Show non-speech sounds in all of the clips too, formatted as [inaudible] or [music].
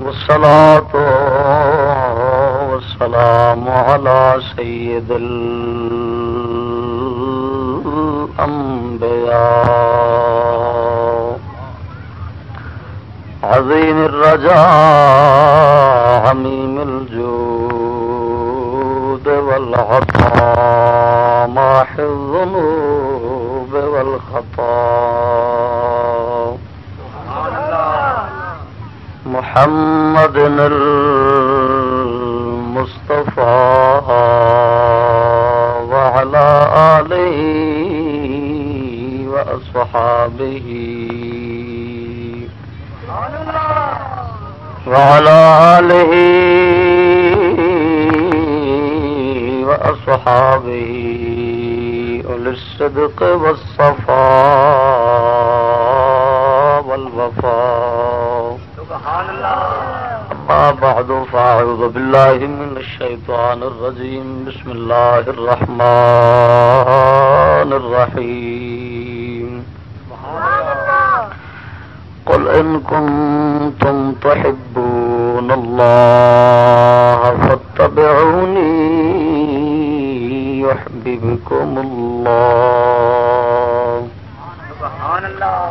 والصلاة والسلام على سيد الأنبياء. عظيم الرجاء حميم الجود والعطاء ماح الذنوب والخطا محمد المصطفى وعلى آله وأصحابه وعلى آله وأصحابه أولي الصدق والصفاء أما بعد، فأعوذ بالله من الشيطان الرجيم. بسم الله الرحمن الرحيم. قل إن كنتم تحبون الله فاتبعوني، يحببكم الله سبحان الله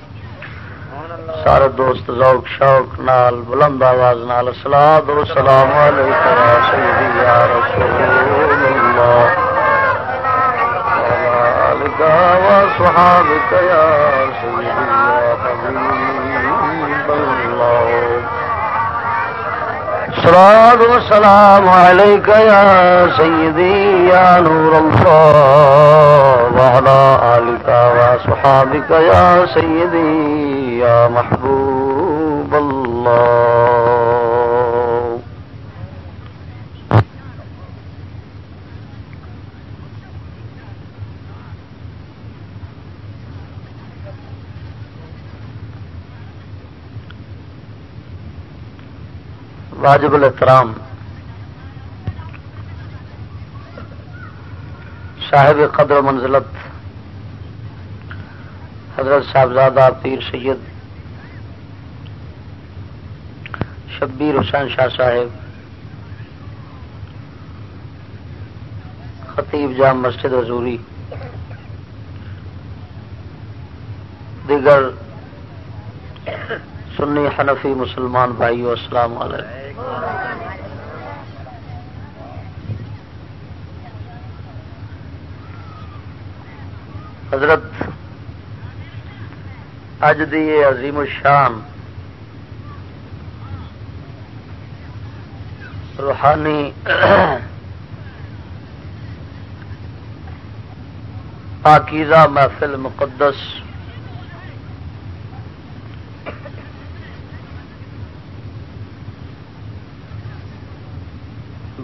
سارے دوست، ذوق، شوق نال، بلند آواز نال سلاد و سلام علیکم سیدی، یا رسول اللہ. سلام و سلام عليك يا سيدي يا نور الله وعلى وصحابك يا سيدي یا محبوب اللہ واجب الاحترام. صاحب قدر منزلت حضرت صاحبزادہ پیر سید شبیر حسین شاہ صاحب، خطیب جام مسجد حضوری، دیگر سنی حنفی مسلمان بھائی السلام علیکم۔ حضرت اج دی عظیم الشان۔ روحانی پاکیزہ محفل مقدس۔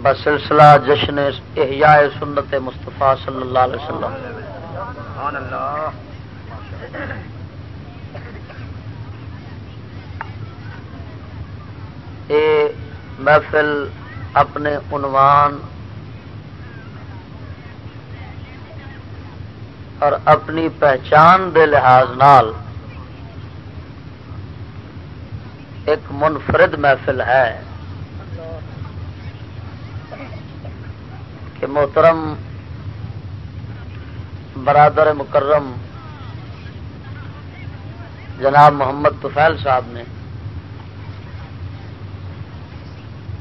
بسلسلہ جشن احیاء سنت مصطفیٰ صلی اللہ علیہ وسلم۔ اے محفل اپنے عنوان اور اپنی پہچان دے لحاظ نال ایک منفرد محفل ہے کہ محترم برادر مکرم جناب محمد طفیل صاحب نے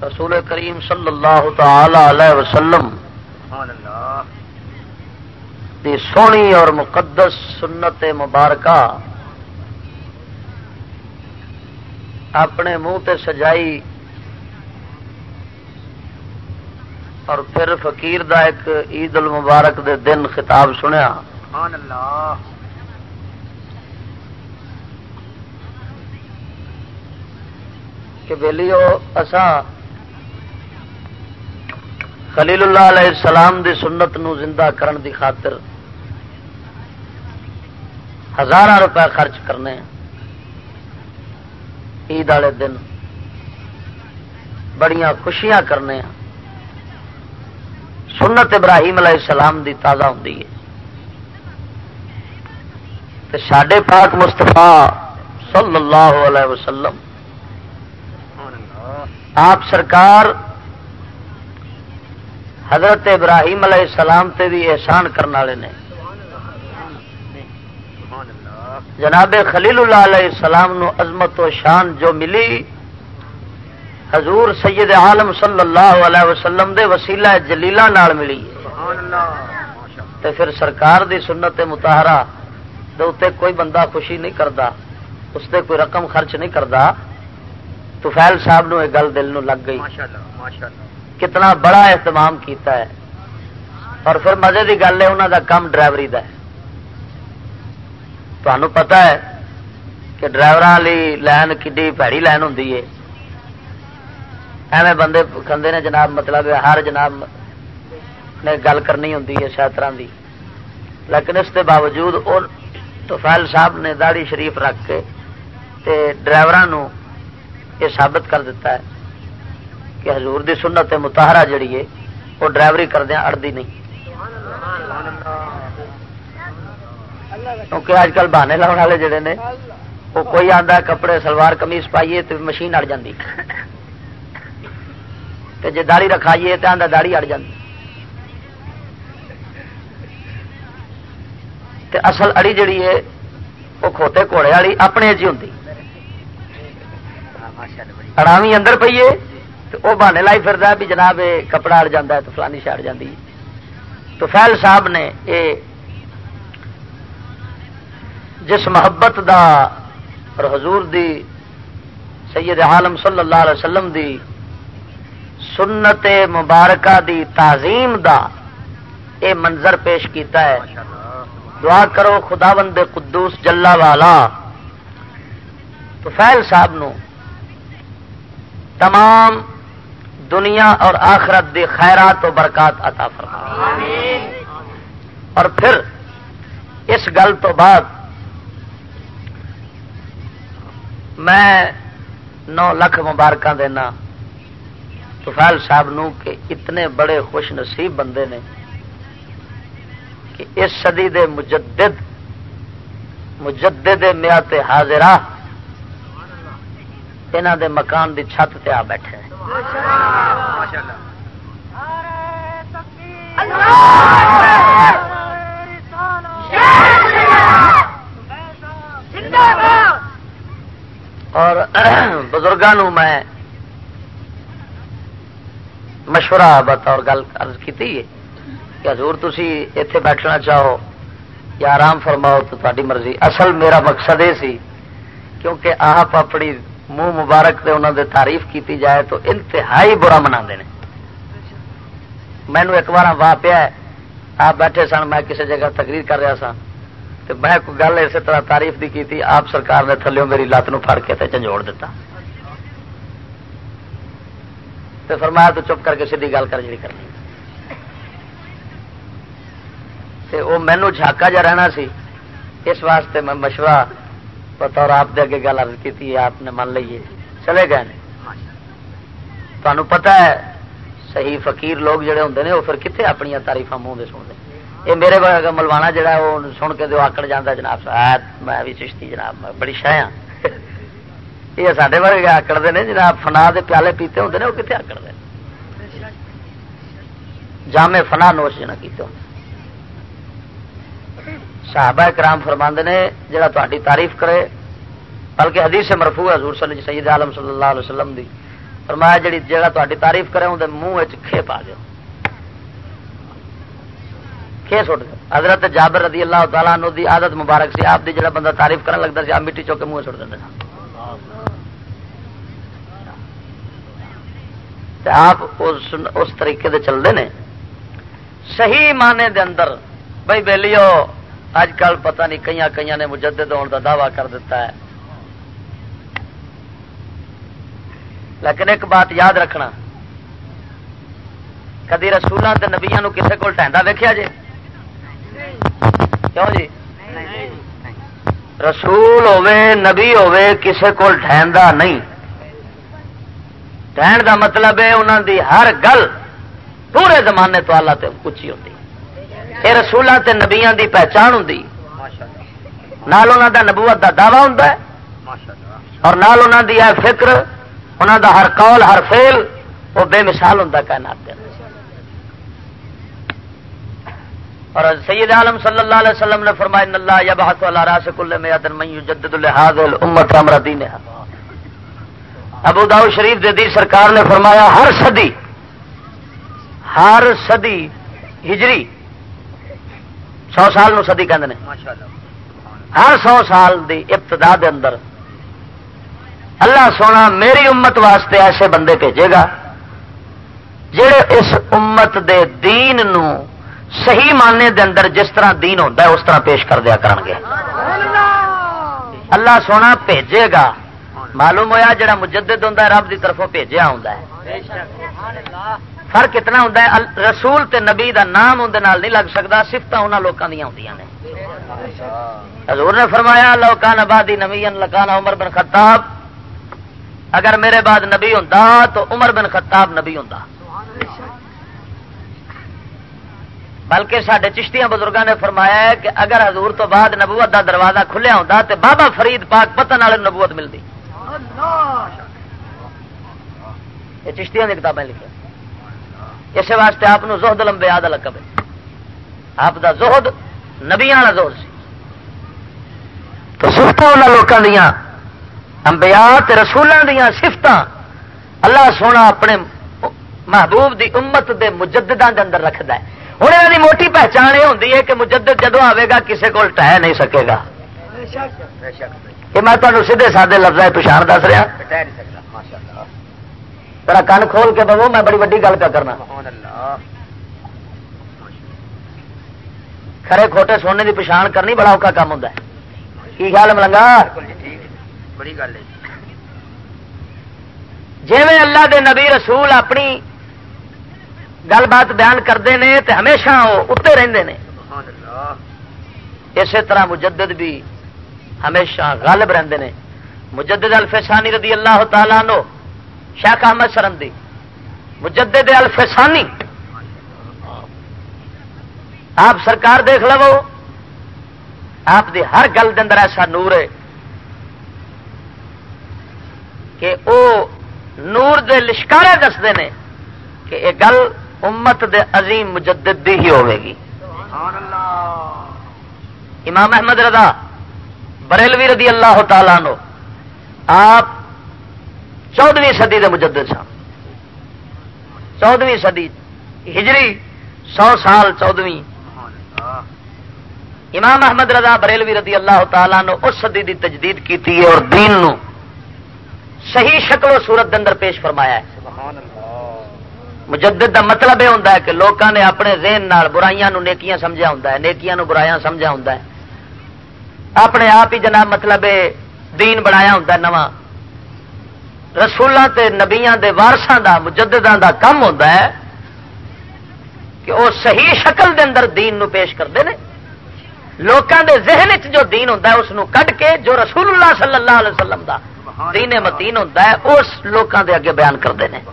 رسول کریم صلی اللہ تعالی علیہ وسلم دی سونی اور مقدس سنت مبارکہ اپنے منہ تے سجائی اور پھر فقیر دا ایک عید المبارک دے دن خطاب سنیا۔ کہ ویلی اسا خلیل اللہ علیہ السلام دی سنت نو زندہ کرن دی خاطر ہزار روپے خرچ کرنے عید والے دن بڑیاں خوشیاں کرنے سنت ابراہیم علیہ السلام دی تازہ ہوں سڈے پاک مستفا صلی اللہ علیہ وسلم، آپ سرکار حضرت ابراہیم علیہ السلام تے بھی احسان کرنے والے نے۔ جناب خلیل اللہ علیہ السلام نو عظمت و شان جو ملی، حضور سید عالم صلی اللہ علیہ وسلم دے وسیلہ جلیلہ نال ملی۔ تے پھر سرکار دی سنت متحرہ دے کوئی بندہ خوشی نہیں کرتا اس تے کوئی رقم خرچ نہیں کرتا تو فیل صاحب نو یہ گل دل نو لگ گئی۔ ماشاءاللہ ماشاءاللہ۔ کتنا بڑا اہتمام کیتا ہے۔ اور پھر مزے کی گل ہے انہوں دا کام ڈرائیوری دا ہے۔ تمہیں پتا ہے کہ ڈرائیور لائن کی پیڑی لائن ہوں ایویں بندے کھندے نے جناب مطلب ہر جناب نے گل کرنی ہوں شاید طرح کی لیکن اس کے باوجود تو فائل صاحب نے داڑی شریف رکھ کے ڈرائیور یہ ثابت کر دیتا ہے۔ کہ حضور دی سنت متحرہ جڑی ہے، وہ ڈرائیوری کردیا اڑتی نہیں۔ کیونکہ اج کل بہانے لاؤ والے جڑے نے، وہ کوئی آتا کپڑے، سلوار کمیز پائیے تو مشین اڑ جاتی جی داڑی رکھائیے تو آدھا داڑی اڑ جاتی اصل اڑی جڑی ہے، وہ کھوتے گھوڑے والی اپنے جی ہوں اڑاوی اندر پیے وہ بہانے لائی پھر بھی جناب کپڑا اڑ جا تو فلانی شاڑ جاتی تو فیل صاحب نے یہ جس محبت دا اور حضور دی سید عالم صلی اللہ علیہ وسلم دی سنت مبارکہ دی تعظیم دا اے منظر پیش کیتا ہے۔ دعا کرو خدا بند قدوس جلا والا۔ تو فیل صاحب نو تمام دنیا اور آخرت دی خیرات و برکات عطا فرما۔ اور پھر اس گل تو بعد میں نو لکھ مبارک دینا۔ توفیل صاحب نو کہ اتنے بڑے خوش نصیب بندے نے کہ اس صدی دے مجدد مجدد میات حاضرہ یہاں دے مکان دی چھت تے آ بیٹھے۔ اور [clears throat] بزرگوں میں مشورہ بطور گل کی کہ حضور تھی اتے بیٹھنا چاہو یا آرام فرماؤ تو تاری مرضی۔ اصل میرا مقصد یہ سی، کیونکہ آپ اپنی منہ مبارک سے انہوں نے تعریف کی جائے تو انتہائی برا منا مینو ایک بار واہ پیا آپ بیٹھے سن، میں کسی جگہ تقریر کر رہا سا۔ تو میں کوئی گل اسی طرح تعریف کی کی آپ سرکار نے تھلو میری لت پڑ کے جھنجوڑ دیتا تو فرمایا تو چپ کر کے سیدھی گل کر جی کرنی۔ وہ مینو جھاکا جا رہنا سی۔ اس واسطے میں مشورہ بطور آپ دے اگے گل کی آپ نے من لیے۔ چلے گئے تمہیں پتا ہے، صحیح فقیر لوگ جڑے ہوں نے، وہ پھر کتنے اپنی تاریف منہ سنتے یہ میرے ملوانا جڑا ہے، وہ سن کے دو آکڑ جانا جناب میں بھی چشتی جناب بڑی شہ ہاں۔ [laughs] یہ سارے بارے آکڑتے ہیں جناب فنا دے پیالے پیتے ہوں نے، وہ کتنے آکڑتے جامع فنا نوش جنا کیتے ہوں صحابہ کرام فرما نے، جڑا تاری تعریف کرے۔ بلکہ حدیث سے مرفوع حضور صلی سید عالم صلی اللہ علیہ وسلم دی۔ فرمایا، جڑی جڑا تاری تعریف کرے اندر منہ کھے پا دو کھے سٹ دو حضرت جابر رضی اللہ تعالیٰ عنہ دی عادت مبارک سی، آپ دی جڑا بندہ تعریف کرنے لگتا سی، آپ مٹی چوکے منہ سٹ دیں آپ اس طریقے دے چلتے ہیں صحیح معنی دے اندر، بھائی بہلیو اج کل پتہ نہیں کئی کئی نے مجدد ہونے کا دعوی کر دیتا ہے۔ لیکن ایک بات یاد رکھنا۔ کدی رسولوں کے نبیا کسی کو ٹہندا ویکیا جی کیوں جی؟ رسول ہوے نبی ہوے کسے کو ٹہندا نہیں۔ ٹہن دا مطلب ہے انہوں دی ہر گل پورے زمانے تو آلہ تے اچھی ہوتی یہ رسولوں تے نبیاں دی پہچان ہوں نال انہوں دا نبوت دا دعوی ہوں اور نال انہوں دی ہے فکر انہوں دا ہر قول، ہر فیل وہ بے مثال ہوں کائنات کے اور سید عالم صلی اللہ علیہ وسلم نے فرمایا، ان اللہ یا بہت اللہ راس کل میں ادن میں جدد الحاظ امت امر دین ابو داؤ شریف دی سرکار نے فرمایا، ہر صدی ہر صدی ہجری سو سال نو صدی کہندے ہر سو سال دی ابتدا دے اندر اللہ سونا میری امت واسطے ایسے بندے بھیجے گا جڑے اس امت دے دین نو صحیح ماننے دے اندر جس طرح دین ہوتا ہے اس طرح پیش کر دیا کرن گے۔ اللہ سونا بھیجے گا۔ معلوم ہوا جڑا مجدد ہوں رب کی طرفوں بھیجا ہوں فرق اتنا ہوں رسول تے نبی دا نام اندر نہیں لگ سکتا سفت انہوں لوگوں دیا ہوں حضور نے فرمایا لوکان آبادی نبی لکان عمر بن خطاب۔ اگر میرے بعد نبی ہوں تو عمر بن خطاب نبی ہوں بلکہ سڈے چشتیاں بزرگوں نے فرمایا ہے کہ اگر حضور تو بعد نبوت دا دروازہ کھلیا ہوتا تو بابا فرید پاک پتن والے نبوت ملتی یہ چشتیاں کتابیں لکھیں اس واسطے آپ زہد لمبے آدھا لقب ہے آپ دا زہد نبیا والا زور سی۔ تو سفت لوگوں دیا امبیا رسولوں دیا سفت اللہ سونا اپنے محبوب دی امت دے مجددان دے اندر رکھد ہے۔ ہوں یہ موٹی پہچان یہ ہوتی ہے کہ مجدد جدو آئے گا کسی کو ٹہ نہیں سکے گا۔ یہ میں تمہیں سیدھے سادے لفظ پچھاڑ دس رہا۔ ترا کن کھول کے بو میں بڑی ویڈی گل کا کرنا کھڑے کھوٹے سونے کی پچھان کرنی بڑا اوکا کام ہے کی خیال ملنگا جی اللہ دے نبی رسول اپنی گل بات بیان کرتے ہیں تو ہمیشہ وہ اتنے رہتے ہیں اسی طرح مجدد بھی ہمیشہ غالب رہتے ہیں مجدد الفسانی رضی اللہ تعالیٰ نو شیخ احمد سرندی، مجدد الفسانی۔ آپ سرکار دیکھ لو، آپ دی ہر گل دے اندر ایسا نور ہے کہ او نور دے لشکارے دستے ہیں کہ یہ گل امت دے عظیم مجدد دی ہی ہوے گی۔ امام احمد رضا بریلوی رضی اللہ تعالی نو آپ چودویں صدی دے مجدد سن۔ چودویں صدی ہجری سو سال چودویں۔ امام احمد رضا بریلوی رضی اللہ تعالیٰ نو اس صدی دی تجدید کی اور دین نو صحیح شکل و صورت اندر پیش فرمایا ہے۔ مجدد دا مطلب یہ ہوتا ہے کہ لوگوں نے اپنے ذہن نال برائیاں نو نیکیاں سمجھا ہوں نیکیاں نو برائیاں سمجھا ہوں اپنے آپ ہی جناب مطلب دین بنایا ہوں نواں رسولوں تے نبیاں دے وارساں دا، مجدداں دا کم ہوتا ہے کہ وہ صحیح شکل دے اندر دین نو پیش کرتے ہیں۔ لوگوں دے ذہن چ جو دین ہوتا ہے، اس کٹ کے جو رسول اللہ صلی اللہ علیہ وسلم دا دین متین ہوتا ہے، اس لوگوں دے اگے بیان کرتے ہیں۔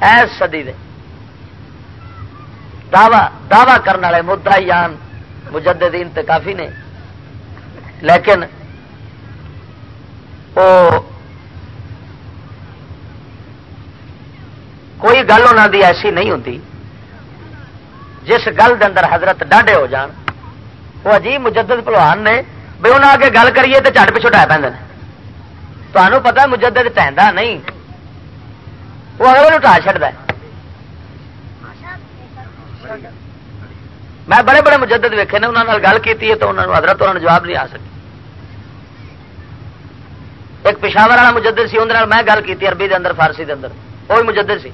ایس سدی دے، دعوی دعوی کرنے والے مدعا یان مجددین تے کافی نے۔ لیکن کوئی گل انہوں دی ایسی نہیں ہوتی جس گل دے اندر حضرت ڈاڈے ہو جان، وہ عجیب مجدد پلوان نے بھی انہیں آگے گل کریے تو چٹ پچھو ٹا پہ تمہیں پتا مجدد ٹہندا نہیں وہ اگلے ٹا چڑھتا میں بڑے بڑے مجدد ویکے نے انہوں نے گل کی تو انہوں نے حضرت انہوں نے جواب نہیں آ سکی ایک پشاور والا مجدد سی اندر میں گل کی عربی دے اندر فارسی دے اندر۔ وہ مجدد سی۔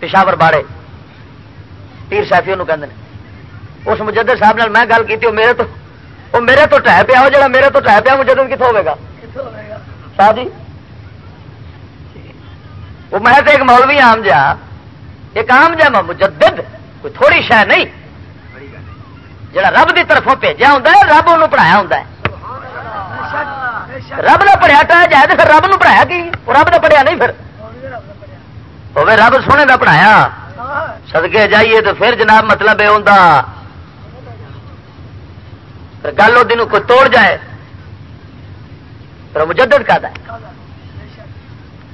پشاور باڑے۔ پیر سیفی کہ اس مجدد صاحب میں گل کی میرے تو وہ میرے تو ٹہ پیا وہ جا میرے تو ٹہ پیا مجدد کتوں ہوگا شاہ جی۔ وہ میں تو ایک مولوی عام جا ایک عام جا مجدد کوئی تھوڑی شہ نہیں۔ جڑا رب کی طرفوں بھیجا ہوں رب انہوں پڑھایا ہوں رب نے پڑھیا جائے تو پھر رب نو پڑھایا کی؟ رب نے پڑھیا نہیں پھر؟ وہ رب سونے کا پڑھایا۔ سدکے جائیے تو پھر جناب مطلب یہ ہوتا گل وہ کوئی توڑ جائے، پھر مجدد کا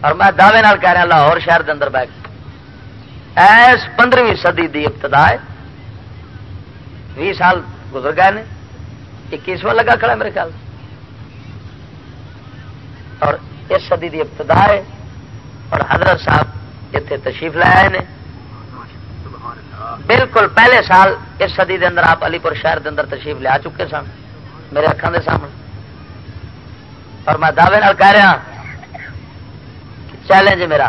اور میں دعوے کہہ رہا، لاہور شہر کے اندر بیٹھ ایس پندرہویں صدی کی ابتدا ہے۔ بھی سال گزر گئے نے۔ اکیسواں لگا کھڑا میرے خیال۔ اور اس صدی کی ابتدا ہے اور حضرت صاحب اتنے تشریف لے آئے بالکل پہلے سال اس صدی دے اندر آپ علی پور شہر دے اندر تشریف لیا چکے سن، میرے اکھان دے سامنے۔ اور میں دعوے کہہ رہا ہاں چیلنج میرا۔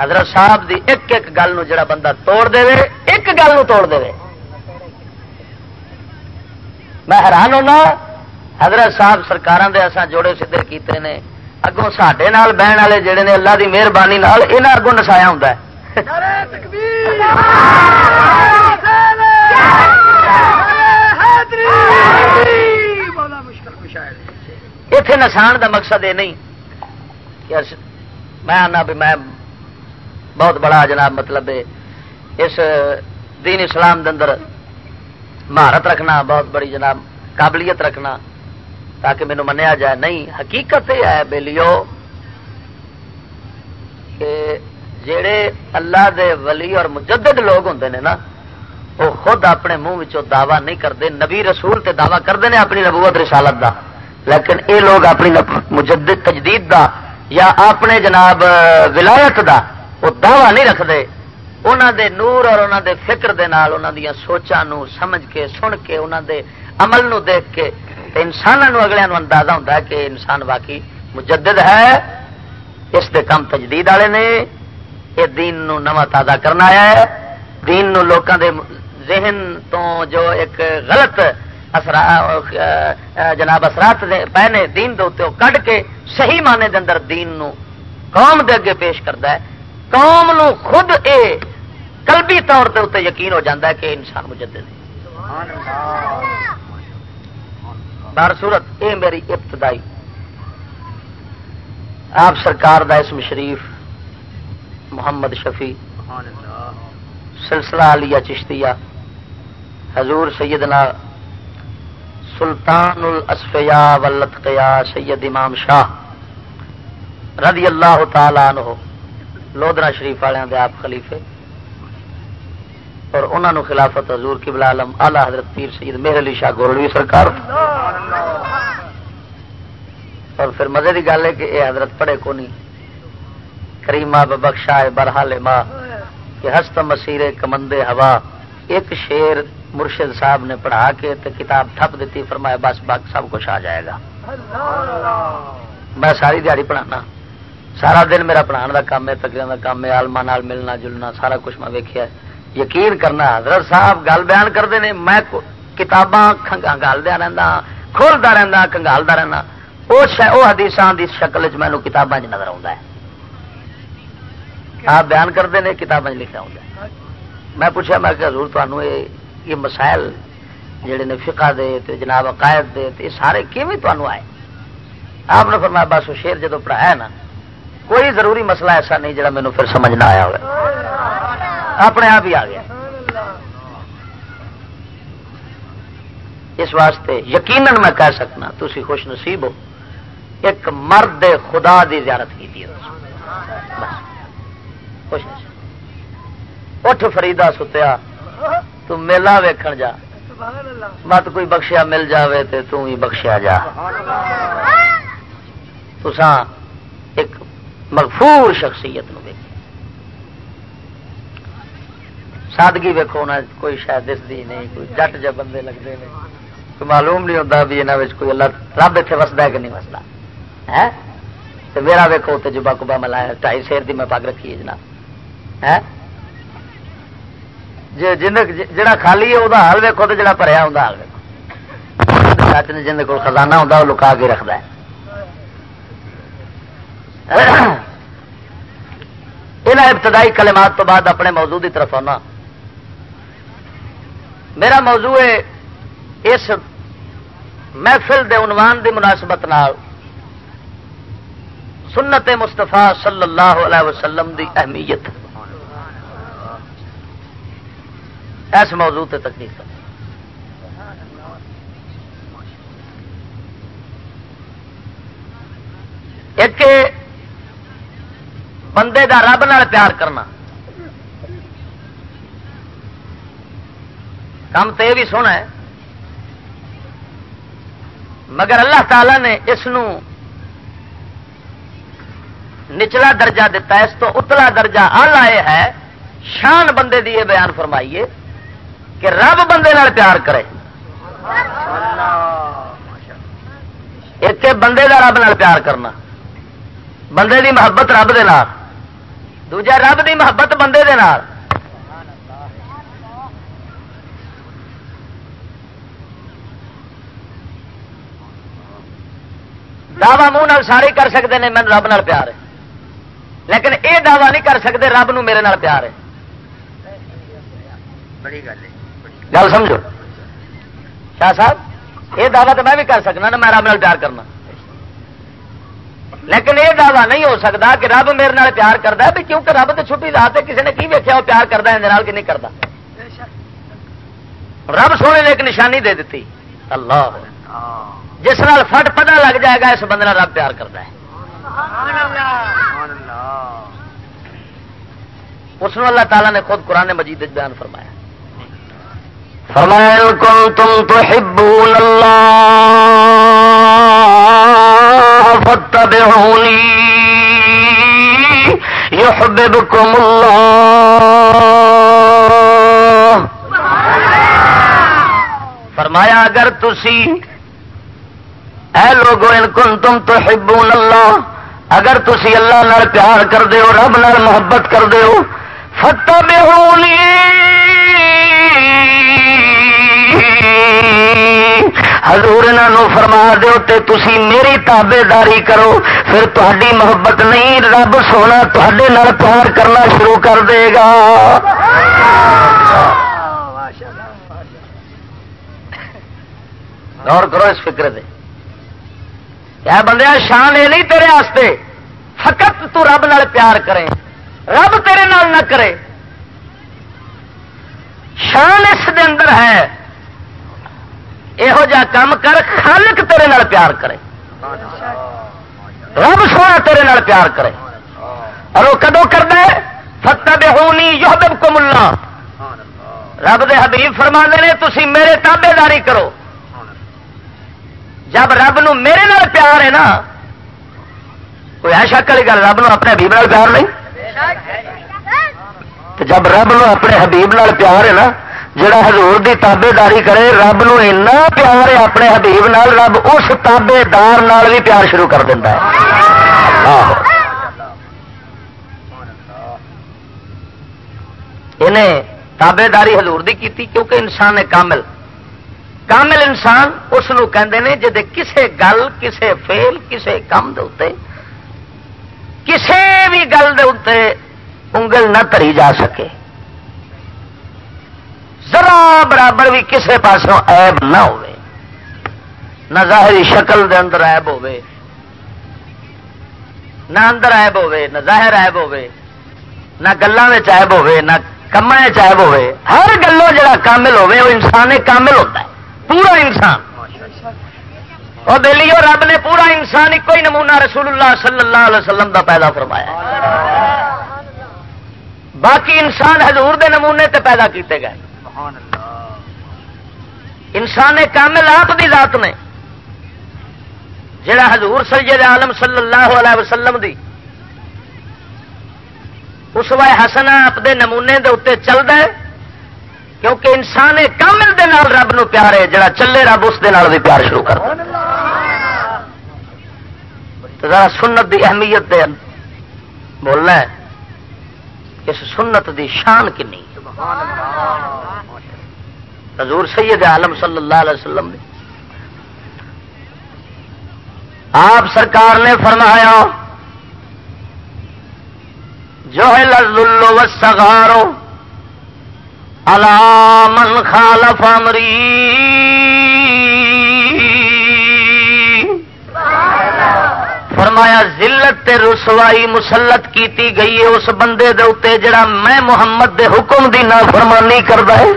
حضرت صاحب دی ایک ایک گل جڑا بندہ توڑ دے، ایک گل توڑ دے۔ میں حیران ہونا حضرت صاحب سرکار دے اساں جوڑے سدھے کیتے ہیں اگوں سڈے بہن والے جڑے نے اللہ دی مہربانی یہاں اگوں نسایا ہوں اتے نسان دا مقصد یہ نہیں کہ میں آنا بھی میں بہت بڑا جناب مطلب اس دین اسلام دے اندر مہارت رکھنا بہت بڑی جناب قابلیت رکھنا۔ تاکہ مینو منیا جائے۔ نہیں، حقیقت یہ ہے بےلیو کہ جڑے اللہ دے ولی اور مجدد لوگ ہوں نے نا، وہ خود اپنے منہ دعوی نہیں کرتے نبی رسول تے دعوی کرتے ہیں اپنی نبوت رسالت دا۔ لیکن اے لوگ اپنی مجدد تجدید دا یا اپنے جناب ولایت دا، وہ دعوی نہیں رکھتے انہوں دے نور اور انہوں دے فکر دے نال انہوں دیا سوچا نو سمجھ کے، سن کے انہوں دے عمل نو دیکھ کے تو انسانوں اگلے اندازہ ہوتا ہے کہ انسان واقعی مجدد ہے۔ اس دے کم تجدید والے نے یہ دین نو نواں تازہ کرنا آیا ہے۔ دین نو لوکاں دے ذہن تو جو ایک غلط اثر جناب اثرات پے نے دین دے کڈ کے صحیح معنی دے اندر دین نو قوم دے اگے پیش کرتا ہے۔ قوم نو خود اے قلبی طور پہ اتنے یقین ہو جاتا ہے کہ انسان مجدد ہے۔ بار صورت، اے میری ابتدائی۔ آپ سرکار دا اسم شریف، محمد شفیع، سلسلہ علیہ چشتیہ، حضور سیدنا سلطان الاسفیا والتقیا سید امام شاہ رضی اللہ تعالی عنہ لودرا شریف والوں دے آپ خلیفے۔ اور انہوں نے خلافت حضور کی عالم آلہ حضرت پیر سید مہر علی شاہ گولوی سرکار۔ اور پھر مزے کی گل ہے کہ یہ حضرت پڑھے کو نہیں۔ کریما بخشا برحال ماں کہ ہست مسیر کمندے ہوا۔ ایک شیر مرشد صاحب نے پڑھا کے تے کتاب تھپ دیتی، فرمایا بس باقی سب کچھ آ جائے گا۔ میں ساری دیہی پڑھانا۔ سارا دن میرا پڑھان کا کام ہے تقریر کا کام ہے آلما ملنا جلنا، سارا کچھ میں ویکیا یقین کرنا حضرت صاحب گل بیان کرتے ہیں میں کتاباں کنگالدہ رہتا کھولتا رہتا کنگالتا رہنا وہ حدیث کی شکل چ مینو کتابیں نظر آتا ہے۔ آپ بیان کرتے ہیں کتابیں لکھا ہوں میں پوچھا میں کہ حضور تمہوں یہ مسائل جڑے نے فقہ دے تے جناب عقائد دے تے سارے کیویں تمہوں آئے؟ آپ نے فرمایا بس شیر جدو پڑھایا نا کوئی ضروری مسئلہ ایسا نہیں جڑا مینو پھر سمجھ نہ آیا ہوا اپنے آپ ہی آ گیا۔ اس واسطے یقیناً میں کہہ سکنا تھی خوش نصیب ہو۔ ایک مرد خدا دی زیارت کی خوش نصیب۔ اٹھ فریدا ستیا، تو میلہ ویکھن جا۔ مت کوئی بخشیا مل جاوے تے تو ہی بخشیا جا۔ تسان ایک مغفور شخصیت نو سادگی ویکو نا کوئی شاید دستی نہیں، کوئی جٹ جہ بندے لگتے ہیں۔ کوئی معلوم نہیں ہوتا بھی یہاں کوئی اللہ رب اتنے وستا کہ نہیں وستا ہے؟ تو میرا ویکو تو جبا کبا ملایا ٹائی سیر کی میں پگ رکھی ہے جناب۔ ہے؟ جن جا خالی ہے وہ حل ویکو تو جا پریا ہوں حل ویکو سچ نے جن کو خزانہ ہوتا وہ لکا کے رکھتا ہے۔ یہاں ابتدائی کلمات تو بعد اپنے موضوع کی طرف آنا۔ میرا موضوع ہے اس محفل دے عنوان دی مناسبت نال سنت مستفا صلی اللہ علیہ وسلم دی اہمیت اس موضوع تے تکلیف ایک بندے دا رب نال پیار کرنا۔ کام تو یہ بھی سونا ہے۔ مگر اللہ تعالی نے اس نچلا درجہ دتا اس تو اتلا درجہ آلہ یہ ہے، شان بندے دی یہ بیان فرمائیے کہ رب بندے نال پیار کرے۔ ایک بندے دا رب نال پیار کرنا۔ بندے دی محبت رب دے نال۔ دوجا، رب دی محبت بندے دے نال۔ دعوی منہ سارے کر سکتے ہیں مین رب نال پیار ہے۔ لیکن یہ دعوی نہیں کر سکتے رب نو میرے نال پیار ہے۔ گل سمجھو؟ شاہ صاحب یہ دعوی تو میں بھی کر سکنا نا میں رب نال پیار کرنا۔ لیکن یہ دعوی نہیں ہو سکتا کہ رب میرے نال پیار کرتا ہے کیونکہ رب تو چھٹی رات ہے کسی نے کی ویکیا وہ پیار کرتا ہے کہ نہیں کرتا۔ رب سونے نے ایک نشانی دے دیتی۔ اللہ۔ جس نال فٹ پتا لگ جائے گا اس بندے رب پیار کرتا ہے۔ اس اللہ تعالیٰ نے خود قرآن مجید بیان فرمایا۔ فرمایا کنتم تحبون اللہ فاتبعونی یحببکم اللہ. فرمایا اگر تسی اے لوگو، ان کنتم تحبون اللہ۔ اگر تسی اللہ نال پیار کر دیو رب نال محبت کر دیو فتبعونی حضور انہوں فرما دو تے تسی میری تابے داری کرو، پھر تہاڈی محبت نہیں، رب سونا تے نال پیار کرنا شروع کر دے گا۔ غور کرو اس فکر دے۔ کیا بندے شان یہ نہیں تیرے واسطے۔ فقط تو رب نال پیار کرے رب تیرے نال نہ کرے۔ شان اس دے اندر ہے۔ یہو جا کام کر، خالق تیرے نال پیار کرے۔ رب سونا تیرے نال پیار کرے۔ اور وہ کدو کرتا ہے؟ فتح بے ہونی یو کو ملا رب دے حبیب فرما نے تھی میرے تابے داری کرو۔ جب رب نو میرے نال پیار ہے نا، کوئی ایسا والی گل، رب نو اپنے حبیب نال پیار نہیں؟ تو جب رب نو اپنے حبیب نال پیار ہے نا، جڑا حضور دی تابے داری کرے، رب نو اینا پیار ہے اپنے حبیب نال، رب اس تابے دار نال بھی پیار شروع کر دینا ہے۔ انہیں تابے داری حضور دی کیتی، کیونکہ انسان ہے کامل۔ کامل انسان اس ہیں جی کسے گل کسے فیل کسے کام دے کسے بھی گل دے انگل نہ تری جا سکے ذرا برابر بھی کسے پاسوں عیب نہ ہو نہ ظاہری شکل دے اندر عیب ہوے نہ اندر عیب ہوے نہ ظاہر عیب ہوے نہ گلوں میں عیب ہوے نہ کمے چیب ہوے ہر گلوں جڑا کامل ہوے وہ انسان کامل ہوتا ہے پورا انسان۔ اور دلیو رب نے پورا انسان، ایک ہی نمونہ رسول اللہ صلی اللہ علیہ وسلم دا پیدا فرمایا باقی انسان حضور دے نمونے تے پیدا کیتے گئے۔ انسان کامل آپ دی ذات نے، جڑا حضور سید عالم صلی اللہ علیہ وسلم دی۔ اس وائے ہسنا اپنے نمونے دے اتنے چلتا ہے۔ کیونکہ انسان کامل دے نال رب نو پیار ہے جڑا چلے رب اس دے نال بھی پیار شروع کر ذرا سنت دی اہمیت دے بولنا ہے۔ اس سنت دی شان کنی حضور سید عالم صلی اللہ علیہ وسلم نے۔ آپ سرکار نے فرمایا جو ہے للو من خالف امری فرمایا، ذلت تے رسوائی مسلط کیتی گئی ہے، اس بندے دے اتنے جڑا میں محمد دے حکم دی نافرمانی کرتا ہے۔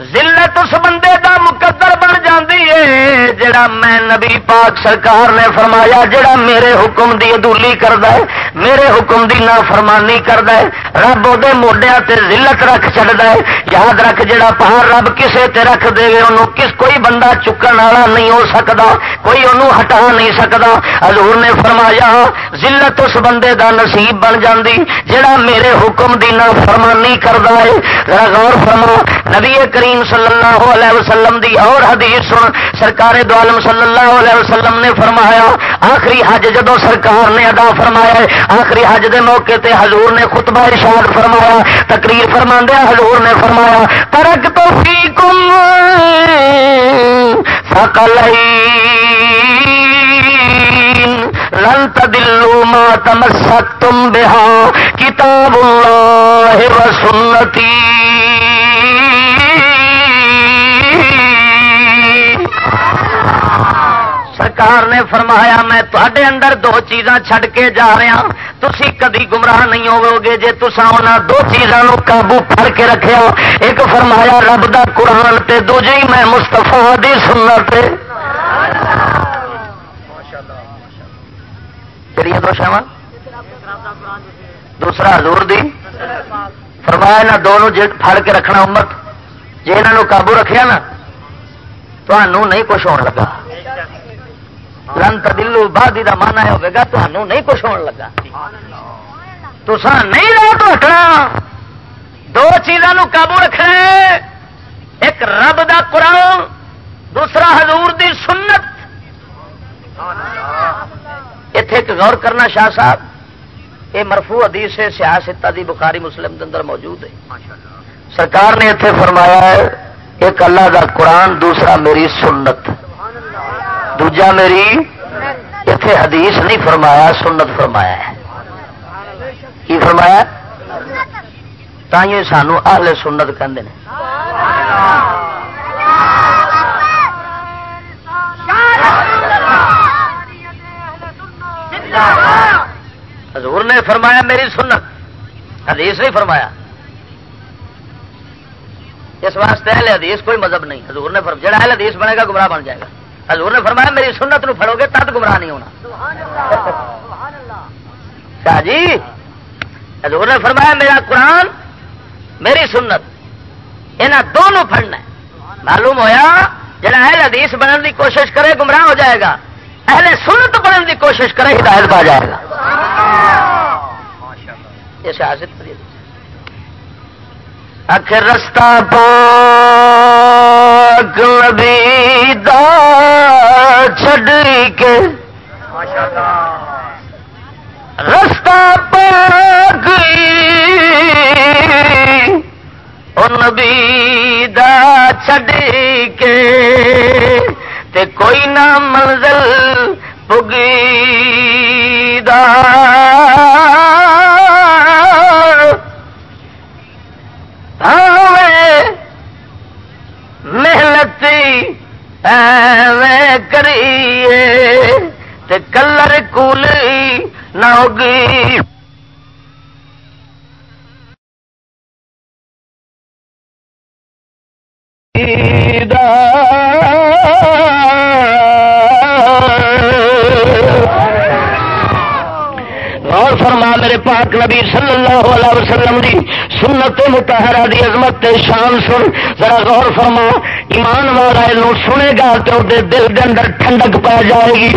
ذلت اس بندے دا مقدر بن جاندی ہے، جڑا میں نبی پاک سرکار نے فرمایا، جڑا میرے حکم دی ادولی کردا ہے، میرے حکم دی نافرمانی کردا ہے۔ رب وہ موڈیا تے ذلت رکھ چڑھتا ہے۔ یاد رکھ جڑا پہاڑ رب کسے تے رکھ دے انہوں کس کوئی بندہ چکن والا نہیں ہو سکتا کوئی انہوں ہٹا نہیں سکتا حضور نے فرمایا، ذلت اس بندے دا نصیب بن جاندی، جڑا میرے حکم دی نافرمانی کردا ہے۔ غور فرما نبی کریم کریم صلی اللہ علیہ وسلم دی اور حدیث سن۔ سرکار دو عالم صلی اللہ علیہ وسلم نے فرمایا، آخری حج جدو سرکار نے ادا فرمایا، آخری حج دے موقع تے حضور نے خطبہ ارشاد فرمایا، تقریر فرما دیا حضور نے فرمایا، ترک تو فی کم سکل لن تدلوا ما تمسكتم بها كتاب الله وسنتي سرکار نے فرمایا، میں تے اندر دو چیزاں چھڈ کے جا رہا تھی کدی گمراہ نہیں ہوو گے جی تسا دو چیزوں قابو پھڑ کے رکھا ایک فرمایا، رب دا قرآن تے، دوجی میں مستفا دی سنت دوسرا حضور دی۔ فرمایا نہ دونوں پھڑ کے رکھنا امت جی یہاں قابو رکھیا نا تو نہیں کچھ ہونے لگا۔ لن تدلو بادی کا مانا ہوگا تمہوں نہیں کچھ ہونے لگا تو نہیں رہو تو ہٹنا دو چیزوں قابو رکھنا ایک رب دا قرآن دوسرا حضور دی سنت اتے ایک غور کرنا شاہ صاحب یہ مرفو حدیث ہے سیاست دی بخاری مسلم کے اندر موجود ہے سرکار نے اتنے فرمایا ہے ایک اللہ دا قرآن دوسرا میری سنت دوجا میری اتنے حدیث نہیں فرمایا، سنت فرمایا ہے۔ کی فرمایا؟ تھی سانو اہل سنت کہتے ہیں حضور نے فرمایا میری سنت۔ حدیث نہیں فرمایا۔ اس واسطے اہل حدیث کوئی مذہب نہیں۔ حضور نے جڑا اہل حدیث بنے گا، گمراہ بن جائے گا۔ حضور نے فرمایا میری سنت نو پڑو گے تد گمراہ نہیں ہونا۔ شاہ جی حضور نے فرمایا میرا قرآن، میری سنت، یہاں دونوں پڑنا معلوم ہویا جا اہل حدیث بننے کی کوشش کرے گمراہ ہو جائے گا، اہل سنت بننے کی کوشش کرے ہدایت پا جائے گا۔ یہ سیاست آخر رستہ پاک نبی دا چھڑ کے رستہ پاک نبی دا چھڑ کے تے کوئی نہ منزل پگی دا محنت کریے کلر کولی نہ ہوگی اور پاک نبی صلی اللہ علیہ وسلم دی سنت متحرہ دی عظمت تے شان سن، ذرا غور فرما، ایمان والا نو سنے گا تو دے دل دے اندر ٹھنڈک پا جائے گی۔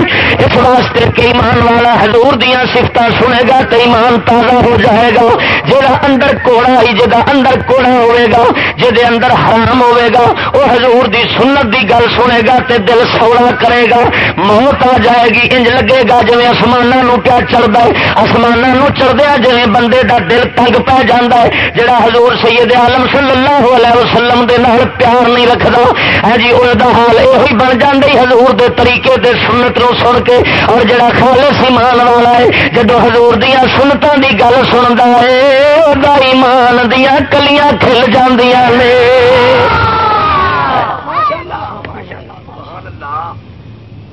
اس واسطے کہ ایمان والا حضور دیا سفت سنے گا تو ایمان تازہ ہو جائے گا۔ جہاں اندر کوڑا ہی جگہ اندر کوڑا ہوئے گا جہد اندر حرام ہوئے گا وہ حضور دی سنت دی گل سنے گا تے دل سوڑا کرے گا۔ موت آ جائے گی، انج لگے گا جی آسمانوں پیا چڑھتا ہے؟ آسمانوں چڑھدیا جی بندے دا دل تنگ پی جا ہے، جڑا حضور سید عالم صلی اللہ علیہ وسلم دے نال پیار نہیں رکھتا ہاں جی، ہے جی وہ حال یہ بن جاندی حضور دے طریقے دے سنت نو سن کے۔ اور جڑا خالص ایمان والا ہے، جدو حضور دیا سنتوں کی گل سنتا ہے ایمان دیا کلیاں کھل جاندیاں نے۔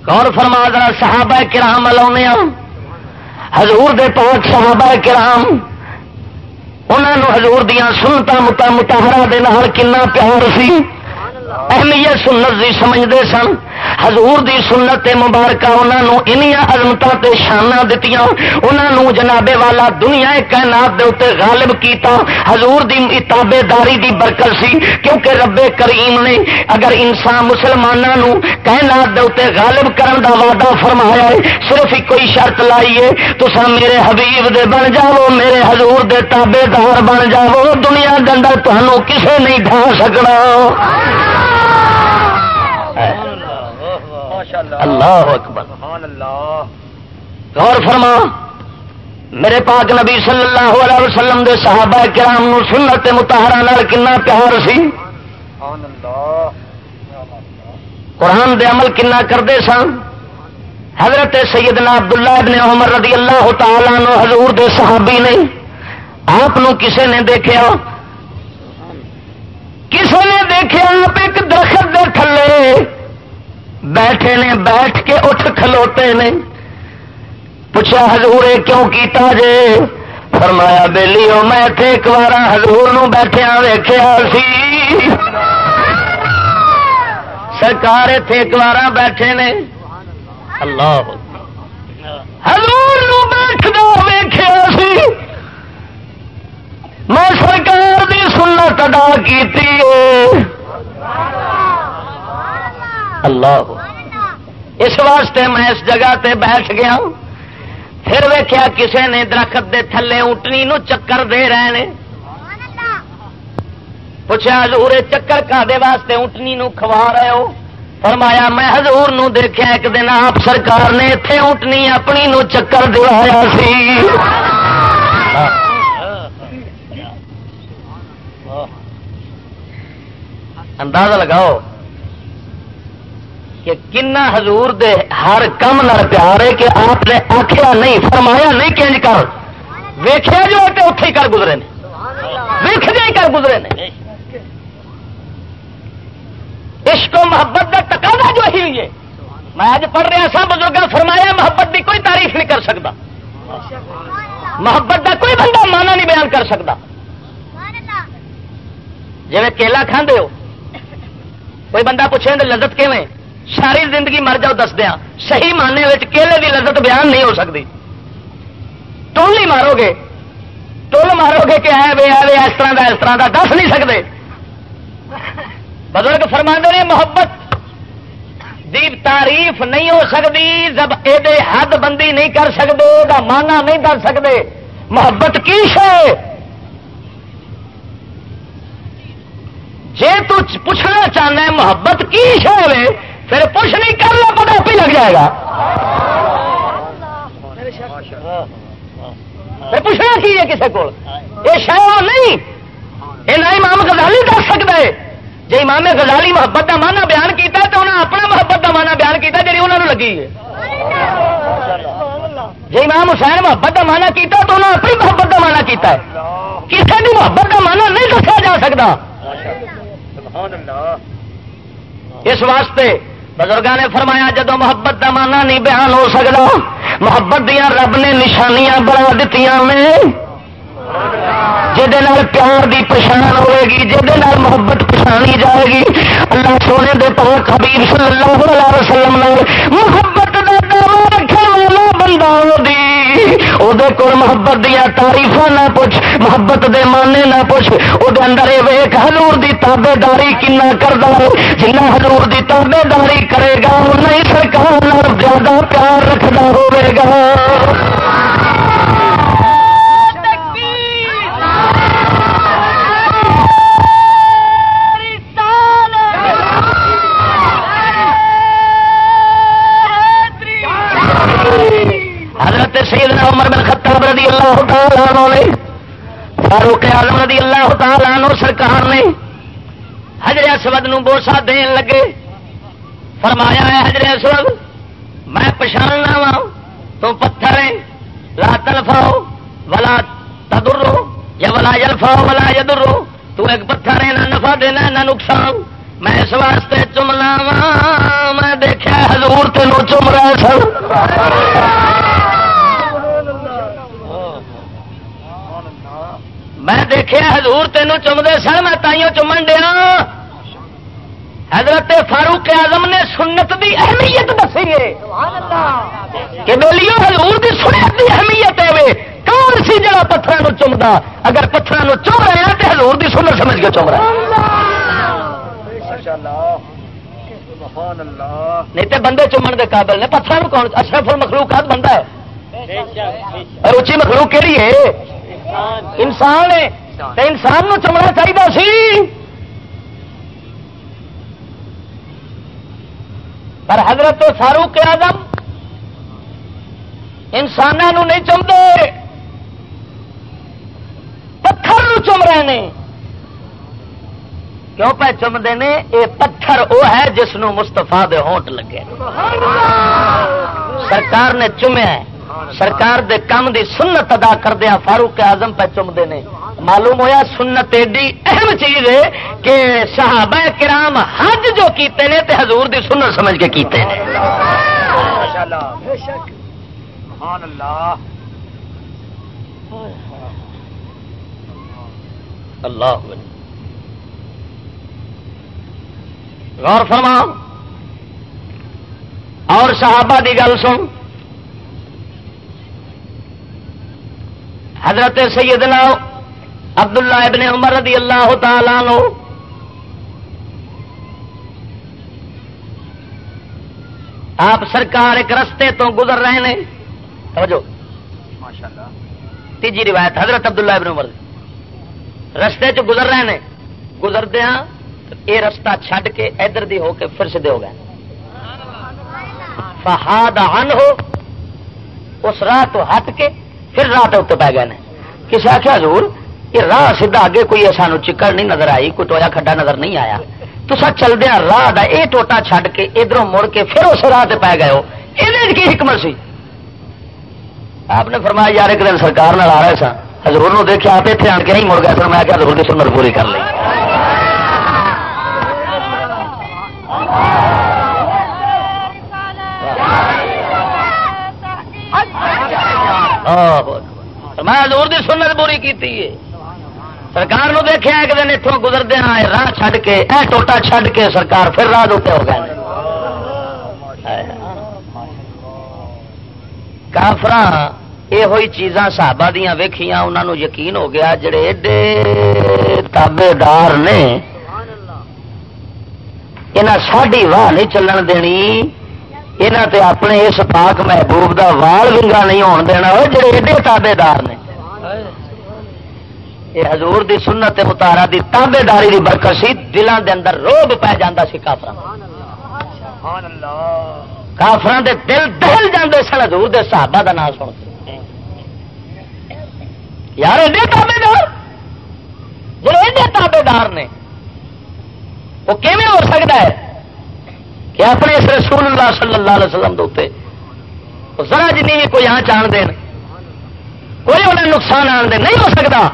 کون فرما، ذرا صحابہ کرام لاؤنے حضور دے پاک صحابہ کرام انہوں حضور دیا سنتا متا متحرا دے کنا پیار سی۔ اہمیت سنت دی سمجھتے سن۔ حضور دی سنت مبارکہ انہوں انیا عظمت شانہ دتیاں۔ انہوں جنابے والا دنیا کائنات دے اتنے غالب کیتا۔ حضور دی اتابے داری دی برکت سی۔ کیونکہ رب کریم نے اگر انسان مسلمانوں کائنات دے اتنے غالب کرن دا وعدہ فرمایا ہے، صرف ایک کوئی شرط لائیے تو میرے حبیب دے بن جاؤ، میرے حضور دے تابے دار بن جاؤ۔ دنیا گنڈا تمہوں کسے نہیں ڈھا سکنا۔ اللہ اکبر. غور فرما میرے پاک نبی صلی اللہ علیہ وسلم دے صحابہ کرام نو سنت متحرا کنا پیار سی؟ قرآن دے عمل کنا کرتے سن؟ حضرت سیدنا عبداللہ ابن عمر رضی اللہ تعالیٰ نو حضور دے صحابی نے آپ کسے نے دیکھا کسی نے دیکھا آپ ایک درخت دے تھلے۔ بیٹھے نے، بیٹھ کے اٹھ کھلوتے نے۔ پوچھا ہزور کیوں کیتا جے؟ فرمایا بہلی ہو میں ایک بار ہزور بیٹھیا ویخیا سی۔ سرکار اتے ایک بار بیٹھے نے۔ اللہ۔ ہزور بیٹھ ویخیا سی۔ میں سرکار دی سنت ادا کی اللہ. اس واسطے میں اس جگہ تے بیٹھ گیا پھر ویکیا کسے نے درخت دے تھلے اونٹنی نو چکر دے رہے نے. پوچھا حضور چکر کا دے واسطے اونٹنی نو کھوا رہے ہو؟ فرمایا، میں حضور نو دیکھا ایک دن آپ سرکار نے اتے اونٹنی اپنی نو چکر دلایا سی. اندازہ لگاؤ. کہ کنا حضور دے ہر کم نر پیار ہے کہ آپ نے آخیا نہیں، فرمایا نہیں کنج کر۔ ویخیا جو کہ اتے ہی کر گزرے نے۔ ویخیا ہی کر گزرے نے۔ عشق و محبت کا ٹکانا جو ہی ہے میں اج پڑھ رہا سا بزرگ فرمایا، محبت کی کوئی تعریف نہیں کر سکتا محبت کا کوئی بندہ مانا نہیں بیان کر سکتا جی کیلا کھانے ہو، کوئی بندہ پوچھے لذت کیویں؟ ساری زندگی مر جاؤ، دس دیا۔ صحیح ماننے میں کیلے کی لذت بیان نہیں ہو سکتی۔ ٹول نہیں مارو گے ٹول مارو گے کہ ہے اس طرح کا اس طرح کا دس نہیں سکتے۔ بزرگ فرما نے، محبت دی تعریف نہیں ہو سکتی۔ جب یہ حد بندی نہیں کر سکتے مانا نہیں کر سکتے۔ محبت کی ہے جی پوچھنا چاہنا ہے، محبت کی ہے پھر پوچھ نہیں کر لو پتا پہ لگ جائے گا۔ پوچھنا کی ہے کسی کو یہ شاید نہیں۔ یہ نہ امام غزالی دس سکتا ہے جی امام غزالی محبت کا مانا بیان کیتا تو انہیں اپنا محبت کا مانا بیان کیتا جی انہوں لگی ہے۔ جی امام حسین محبت کا مانا کیتا تو انہیں اپنی محبت کا مانا کیتا ہے۔ کسی بھی محبت کا مانا نہیں دسا جا سکتا۔ اس واسطے بزرگاں نے فرمایا جدو محبت کا مانا نہیں بیان ہو سکتا محبت دیا رب نے نشانیاں بنا دیتی پیار کی پچھان ہوئے گی جہد محبت پچھانی جائے گی۔ اللہ سونے دے پاک حبیب صلی اللہ علیہ وسلم محبت والا بندہ جی، وہ محبت دیا تاریف نہ پوچھ، محبت دے مانے نہ پوچھ۔ وہ اندر یہ ویخ ہزور کی تابے داری کنا کرتا ہے۔ ہزور کی تابے داری کرے گا نہیں سرکار زیادہ پیار رکھنا ہوگا سیدنا اللہ تعالیٰ عنہ نے، فاروق اعظم رضی اللہ تعالیٰ عنہ سرکار نے حضر اسود نو بوسا دین لگے۔ فرمایا ہے حجر اسود، میں پچھاننا وا تو پتھر ہے لا تلفاؤ، ولا تدرو، یا ولا جلفاؤ ولا یدرو۔ تو ایک پتھر ہے، نہ نفع دینا، نہ نقصان۔ میں اس واسطے چمنا وا میں دیکھا حضور تینوں چم رہا سن۔ میں دیکھا حضور تینوں چمدے سن، میں تائیوں چمن دیا حضرت فاروق اعظم نے سنت دی اہمیت دسی ہے۔ کہ بولیو، حضور دی سنت دی اہمیت ہے کون سی جگہ پتھر چمتا اگر پتھر چم رہے ہیں تو حضور دی سنت سمجھ کے چم رہا نہیں تو بندے چومن کے قابل نے۔ پتھر کون؟ اشرف المخلوقات بندہ ہے۔ اور اچھی مخلوق کہڑی ہے؟ انسان ہے انسان نو چمنا چاہیے سی۔ پر حضرت فاروق آدم انسانوں نہیں چمتے پتھر چم رہے ہیں کیوں پہ چمتے ہیں یہ پتھر وہ ہے جس مستفا دے ہونٹ لگے۔ سرکار نے چومیا سرکار دے کام دی سنت ادا کردیا فاروق اعظم پہ چمتے ہیں معلوم ہویا سنت ایڈی اہم چیز ہے کہ صحابہ کرام حج جو کیتے ہیں تے حضور دی سنت سمجھ کے کیتے ہیں اللہ غور فرما اور صحابہ دی گل سن۔ حضرت سیدنا عبداللہ ابن عمر رضی اللہ تعالی نو آپ سرکار ایک رستے تو گزر رہے ہیں۔ توجہ۔ تیجی روایت حضرت عبداللہ ابن عمر۔ رستے چ گزر رہے ہیں۔ گزردیا یہ رستہ چھڈ کے ادھر دی ہو کے پھر سدھے ہو گئے۔ فہاد ہو اس راہ تو ہٹ کے پھر راہ اتنے پی گئے کسی آخیا حضور، یہ راہ سیدھا اگے کوئی سانو چکر نہیں نظر آئی، کوئی ٹویا کھڈا نظر نہیں آیا۔ تو سر چلدیا ہاں راہ دا اے ٹوٹا چھڈ کے ادھر مڑ کے پھر اس راہ سے پی گئے ہو۔ یہ کی حکمت سی؟ آپ نے فرمایا، یار ایک دن سرکار آ رہے سن ہزور دیکھا آپ اتنے آن کے نہیں مڑ گیا سر میں کیا ہزور کی سنت پوری کر لی میں ہزور کی سنت پوری کی سرکار نو دیکھا ایک دن اتوں گزرتے ہیں راہ چھڈ کے، اے ٹوٹا چھڈ کے سرکار پھر راہ دے ہو گئے۔ کافر یہ ہوئی چیزاں صحابہ دیا ویخیا انہوں یقین ہو گیا، جڑے ایڈے تابے دار نے یہاں ساڈی واہ نہیں چلن دینی۔ یہاں تے اپنے اس پاک محبوب دا وال ونگا نہیں ہون دینا جڑے ایڈے تابے دار نے یہ حضور دی سنت متارا دی تابے داری دی برکت سی دلان دے اندر روب پی جانا سی کافر کافران دے دل دہل جاندے سن حضور دے صحابہ دا نام سن یار ایڈے تابے دار جو ایڈے تابے دار نے وہ کیون ہو سکتا ہے کہ اپنے اس رسول اللہ صلی اللہ علیہ وسلم دے ذرا جن بھی کوئی یہاں چان دین۔ کوئی انہیں نقصان آن دے نہیں ہو سکتا۔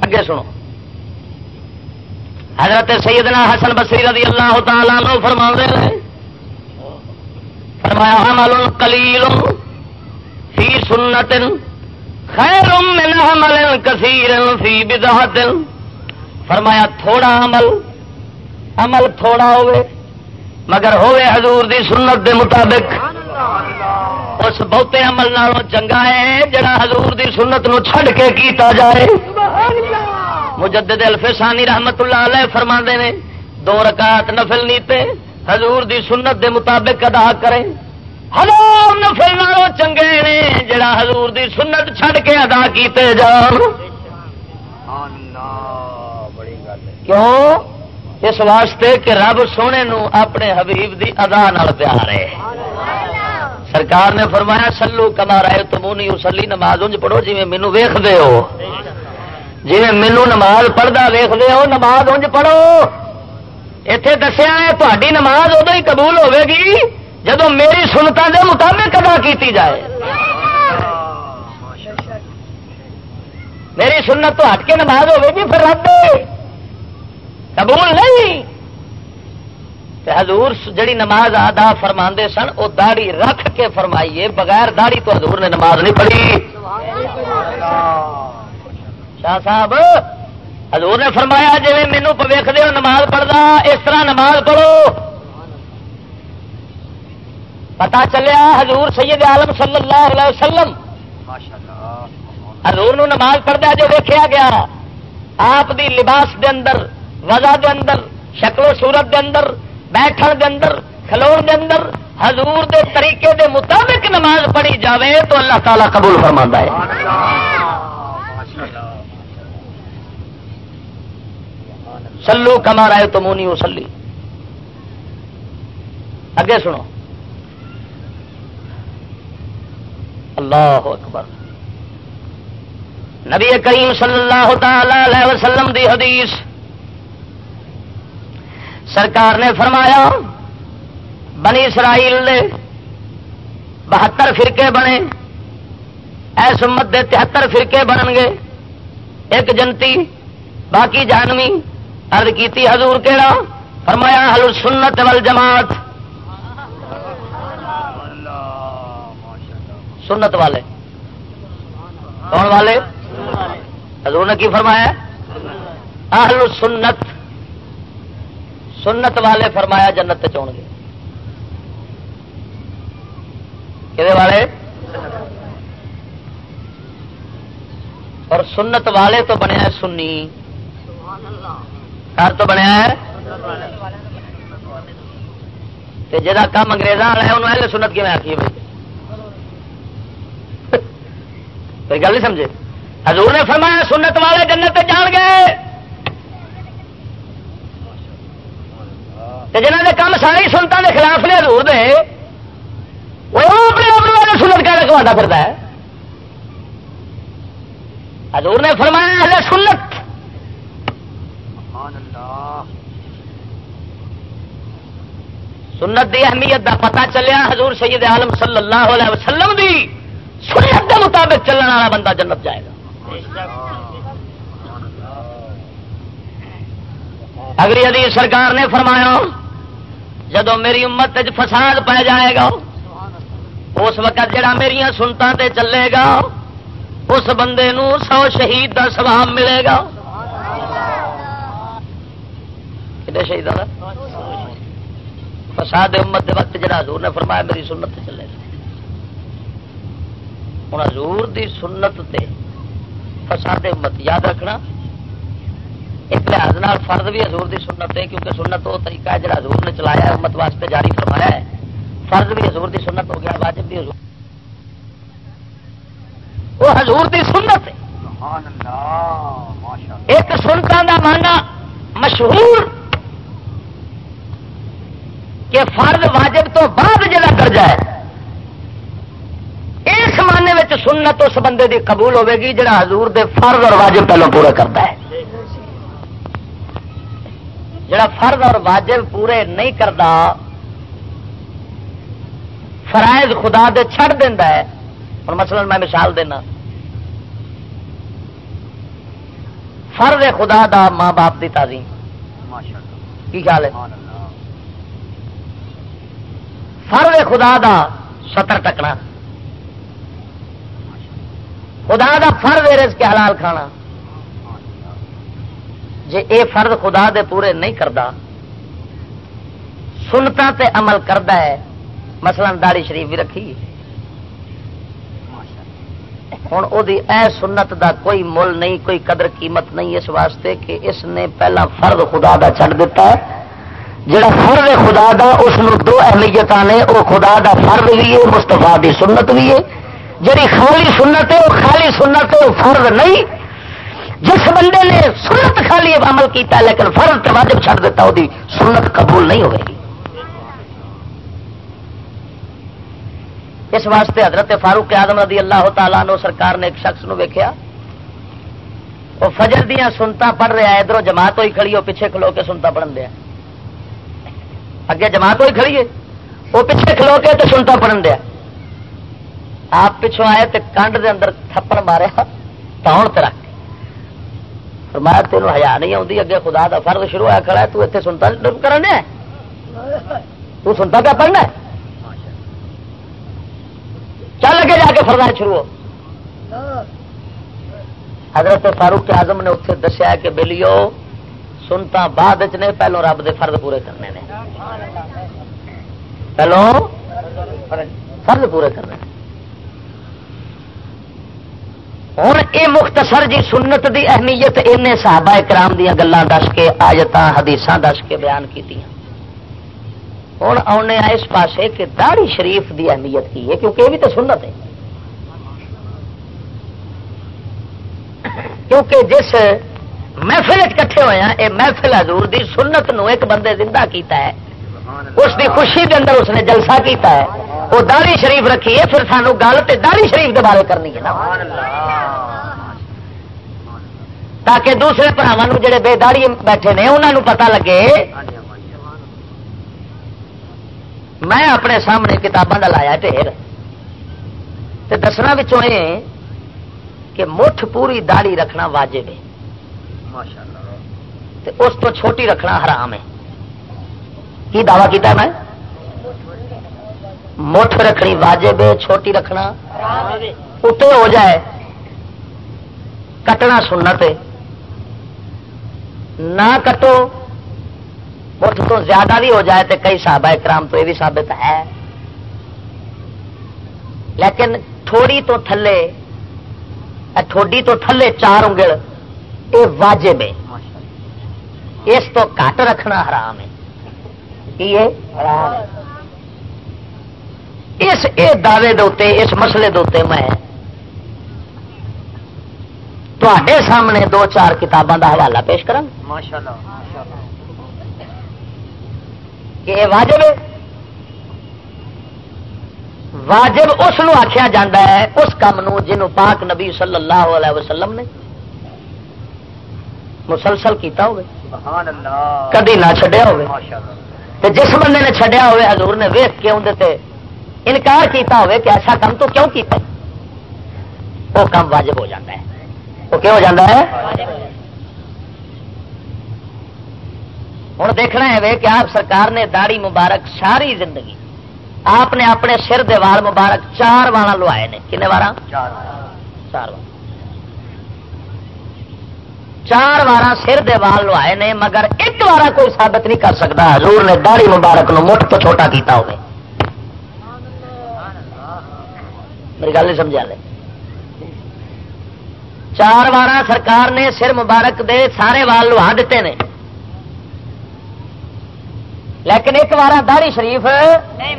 اگے سنو۔ حضرت سیدنا حسن بصری رضی اللہ تعالیٰ نو فرما رہے ہیں۔ فرمایا عمل قلیل فی سنت خیر من عمل کثیر فی بدعت فرمایا تھوڑا عمل عمل تھوڑا ہوئے مگر ہوئے حضور دی سنت دے مطابق۔ اس بہتے عمل نالوں چنگا ہے، جڑا حضور دی سنت نو چھڑ کے کیتا جائے۔ مجدد الفسانی رحمت اللہ علیہ فرما نے، دو رکعت نفل نیتے، حضور دی سنت دے مطابق ادا کریں۔ ہزار نفل نالوں چنگے نے، جڑا حضور دی سنت چھڑ کے ادا کیتے جان۔ کیوں؟ اس واسطے کہ رب سونے نو اپنے حبیب دی ادا نال پیار ہے۔ سرکار نے فرمایا سلو کما رہے تو منہ نہیں نماز انج پڑھو جی مینو ویخ دے ہو۔ جی مینو نماز پڑھتا ویختے ہو، نماز انج پڑھو۔ اتے دسیا ہے تاری نماز ادو ہی قبول ہوے گی جب میری سنتا دے مطابق ادا کی جائے۔ میری سنت تو ہٹ کے نماز ہوے گی پھر رد قبول نہیں. حضور جڑی نماز ادا فرما سن وہ داڑی رکھ کے فرمائیے، بغیر داڑی تو حضور نے نماز نہیں پڑھی. شاہ صاحب، حضور نے فرمایا جی مینو ویخ دو نماز پڑھتا اس طرح نماز پڑھو. پتا چلیا حضور سید عالم صلی اللہ علیہ وسلم، حضور نو نماز پڑھتا جو دیکھا گیا، آپ دی لباس دے اندر وزا دے اندر، شکل و صورت دے اندر بیٹھن دے اندر کھلو دے اندر، حضور دے طریقے دے مطابق نماز پڑھی جاوے تو اللہ تعالیٰ قبول فرما ہے۔ سلو کما رہے تو مونی سلی اگے سنو۔ اللہ اکبر۔ نبی کریم صلی اللہ تعالی وسلم دی حدیث۔ سرکار نے فرمایا، بنی اسرائیل نے بہتر فرقے بنے، ایس امت دے تہتر فرقے بنن گے۔ ایک جنتی باقی جانوی ارد کی حضور کہڑا فرمایا حل سنت وال جماعت سنت والے۔ کون والے؟ حضور نے کی فرمایا؟ اہل سنت۔ سنت والے فرمایا جنت چون گے۔ کہ والے؟ اور سنت والے تو بنیا سنی۔ گھر تو بنیا ہے؟ جا کام انگریزوں والا ہے، انہوں اہل سنت کی میں آخی کوئی گل نہیں سمجھے؟ حضور نے فرمایا سنت والے جنت جان گئے جنہ کے کام ساری سنتوں کے خلاف نے حضور دے، وہ اپنے والے سنت کا رکھوا پھرتا ہے؟ حضور نے فرمایا ہلے سنت۔ سنت دی اہمیت دا پتا چلیا، حضور سید عالم صلی اللہ علیہ وسلم دی سنت کے مطابق چلنے والا بندہ جنت جائے گا۔ اگلی حدیث سرکار نے فرمایا جب میری امت فساد پہ جائے گا، اس وقت جڑا میری سنتوں تے چلے گا، اس بندے نو سو شہید کا سواب ملے گا۔ شہید فساد امت دے وقت جڑا حضور نے فرمایا میری سنت چلے گا۔ ہوں حضور دی سنت تے فساد امت، یاد رکھنا لحاظ فرد بھی حضور دی سنت ہے کیونکہ سنت وہ طریقہ ہے جڑا حضور نے چلایا ہے امت واسطے جاری فرمایا ہے۔ فرض بھی حضور دی سنت ہو گیا واجب بھی حضور وہ حضور دی سنت ہے۔ ایک سنتا کا مانا مشہور کہ فرد واجب تو بعد جڑا درجہ ہے اس معنی سنت اس بندے دی قبول ہوے گی جڑا حضور دے فرض اور واجب پہلو پورا کرتا ہے۔ جڑا فرض اور واجب پورے نہیں کرتا فرائض خدا دے چھڑ دینا ہے۔ اور مثلا میں مثال دینا۔ فرض خدا دا ماں باپ کی تعظیم۔ کی خیال ہے؟ فرض خدا دا سطر ٹکنا۔ خدا دا فرد رز کے حلال کھانا۔ جی اے فرد خدا دے پورے نہیں کرتا سنتا تے عمل کرتا ہے، مثلا داڑی شریف بھی رکھی۔ ہوں وہ سنت دا کوئی مل نہیں، کوئی قدر قیمت نہیں، اس واسطے کہ اس نے پہلا فرد خدا دا چھڑ دیتا ہے۔ جڑا فرد خدا دا، اس دو اہمیت نے وہ خدا دا فرد بھی ہے مستفا دی سنت بھی ہے۔ جی خالی سنت ہے وہ خالی سنت ہے وہ فرض نہیں۔ جس بندے نے سنت خالی عمل کیتا، لیکن فرض تو واجب چھڑ دیتا وہ سنت قبول نہیں ہوئے گی۔ اس واسطے حضرت فاروق آدم رضی اللہ تعالیٰ نو سرکار نے ایک شخص نو ویکیا وہ فجر دیا سنتا پڑھ رہا ہے، ادھر جماعت ہوئی کھڑی وہ پیچھے کھلو کے سنتا پڑھن دیا۔ اگے جماعت ہوئی کھڑی ہے، وہ پیچھے کھلو کے تو سنتا پڑھن دیا۔ آپ پچھوں آئے تو کنڈ دے اندر تھپڑ ماریا، تاؤن رکھ فرمایا تین ہزار نہیں آتی اگے خدا کا فرد شروع ہوا کھڑا ہے، تو اتنے سنتا کرنے تو سنتا کیا پڑھنا چل اگے جا کے فردا شروع ہو۔ حضرت فاروق اعظم نے اتنے دسیا کہ بلیو، سنتا بعد نے پہلو رب دے فرد پورے کرنے نے۔ پہلو فرد پورے کرنے۔ ہوں یہ مختصر جی سنت دی اہمیت ان صحابہ کرام دیا گلان دس کے آجت حدیث دس کے بیان کی ہوں آنے اس پاسے کہ داڑی شریف دی اہمیت کی ہے، کیونکہ یہ بھی تو سنت ہے۔ کیونکہ جس محفل کٹھے ہوئے ہیں یہ محفل حضور دی سنت نو ایک بندے زندہ کیتا ہے۔ اس دی خوشی کے اندر اس نے جلسہ کیتا ہے۔ وہ داڑی شریف رکھی ہے، پھر سانو گل تو داڑی شریف کے بارے کرنی ہے نا۔ تاکہ دوسرے براوا جڑے بے داڑی بیٹھے نے انہوں پتا لگے۔ میں اپنے سامنے کتابوں کا لایا ڈھیر۔ دسنا یہ کہ مٹھ پوری داڑی رکھنا واجب ہے۔ اس تو چھوٹی رکھنا حرام ہے۔ کی دعوی کیتا میں؟ مٹھ رکھنی واجب، چھوٹی رکھنا اتنے ہو جائے، کٹنا سنت نہ کٹو، مٹھ تو زیادہ بھی ہو جائے تو کئی صحابہ کرام تو یہ بھی ثابت ہے۔ لیکن تھوڑی تو تھلے تھوڑی تو تھلے چار انگل، یہ واجب ہے۔ اس تو کٹ رکھنا حرام ہے۔ اس دعوے دے اس مسئلے دے میں تے سامنے دو چار کتابوں کا حوالہ پیش کہ واجب واجب اس آخیا جا ہے اس کام جنوں پاک نبی صلی اللہ علیہ وسلم نے مسلسل کیتا ہوگی کدی نہ چڈیا ہو جس بندے نے چڈیا ہوئے، حضور نے ویخ کے اندر انکار کیتا ہوئے کہ ایسا کام تو کیوں کیتا ہے؟ وہ کام واجب ہو جاتا ہے۔ وہ کیا ہو جاتا ہے؟ ہوں دیکھنا ہے کہ آپ سرکار نے داڑی مبارک ساری زندگی آپ نے اپنے سر دیوال مبارک چار والا لوائے نے۔ کنے وار چار بار چار وار سر دیوال لوائے نے، مگر ایک بار کوئی ثابت نہیں کر سکتا۔ حضور نے داڑی مبارک نو مٹھ تو چھوٹا کیتا ہوگا میری گل نہیں سمجھا لے چار وار سرکار نے سر مبارک دے سارے وال لوا دیتے ہیں لیکن ایک بار داڑی شریف نہیں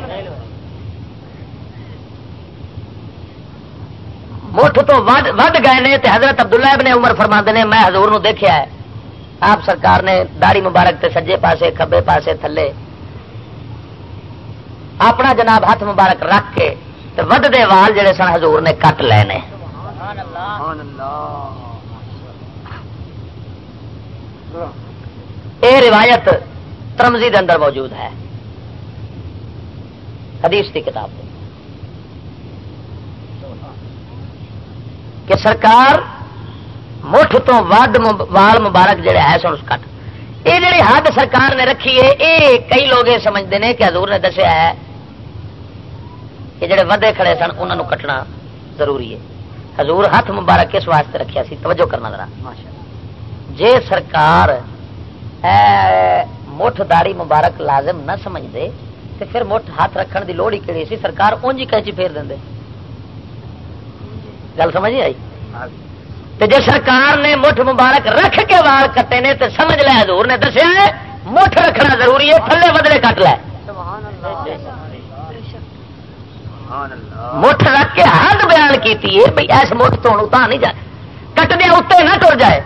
مٹھ تو ود گئے نے حضرت عبداللہ ابن عمر فرما نے، میں حضور نو دیکھا ہے۔ آپ سرکار نے داڑی مبارک تے سجے پاسے کبے پاسے، تھلے۔ اپنا جناب ہاتھ مبارک رکھ کے ود دے وال جڑے سن حضور نے کٹ لے یہ روایت ترمزی دے اندر موجود ہے۔ حدیث کی کتاب کہ سرکار مٹھ تو ود وال مبارک جڑے ہے سن کٹ۔ یہ جڑی حد سرکار نے رکھی ہے یہ کئی لوگ یہ سمجھتے ہیں کہ حضور نے دسیا ہے کہ جڑے ودے کھڑے سن انہوں کٹنا ضروری ہے۔ حضور ہاتھ مبارک کس واسطے رکھیا سی توجہ کرنا ذرا۔ جے سرکار مٹھ داڑی مبارک لازم نہ سمجھ دے تو پھر مٹھ ہاتھ رکھن دی لوڑ ہی کہڑی سی سرکار اونج ہی کہچی پھیر دیں گل سمجھ آئی؟ تو جی۔ سرکار نے مٹھ مبارک رکھ کے وال کٹے نے تو سمجھ لے حضور نے دسیا مٹھ رکھنا ضروری ہے تھلے بدلے کٹ لے۔ مٹھ رکھ کے حد بیان کی بھائی ایس مٹھ تو اتنا نہیں جائے۔ کٹ دیا اتنے نہ ٹر جائے۔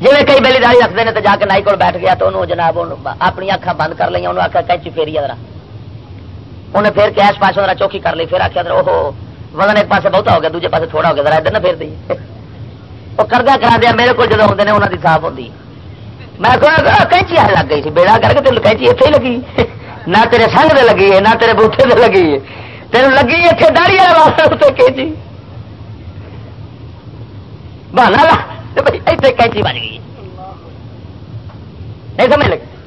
جی کئی بلی داری رکھتے ہیں تو جا کے نائی کو بیٹھ گیا تو انہوں جناب اپنی اکھان بند کر لیا آخر کچی فیری ذرا۔ انہیں پھر کیس پاس ذرا چوکی کر لی، پھر آخیا وہ وزن ایک پاسے بہتا ہو گیا، دوجے پاسے تھوڑا ہو گیا، ذرا ادھر نہ پھیر دئیے وہ کردہ کرا دیا، میرے کو جب آتے ہیں انہوں کی صاف ہوتی میں کینچی لگ گئی بیڑا کر کے تین کینچی اتنے لگی۔ نہ تیرے سنگ دے لگی ہے، نہ تیرے بوٹے دے لگی ہے۔ تین لگی اتنے داڑی والا واسطے کینچی۔ بہانا لا اتنے کینچی بن گئی۔ نہیں سمجھ لگی؟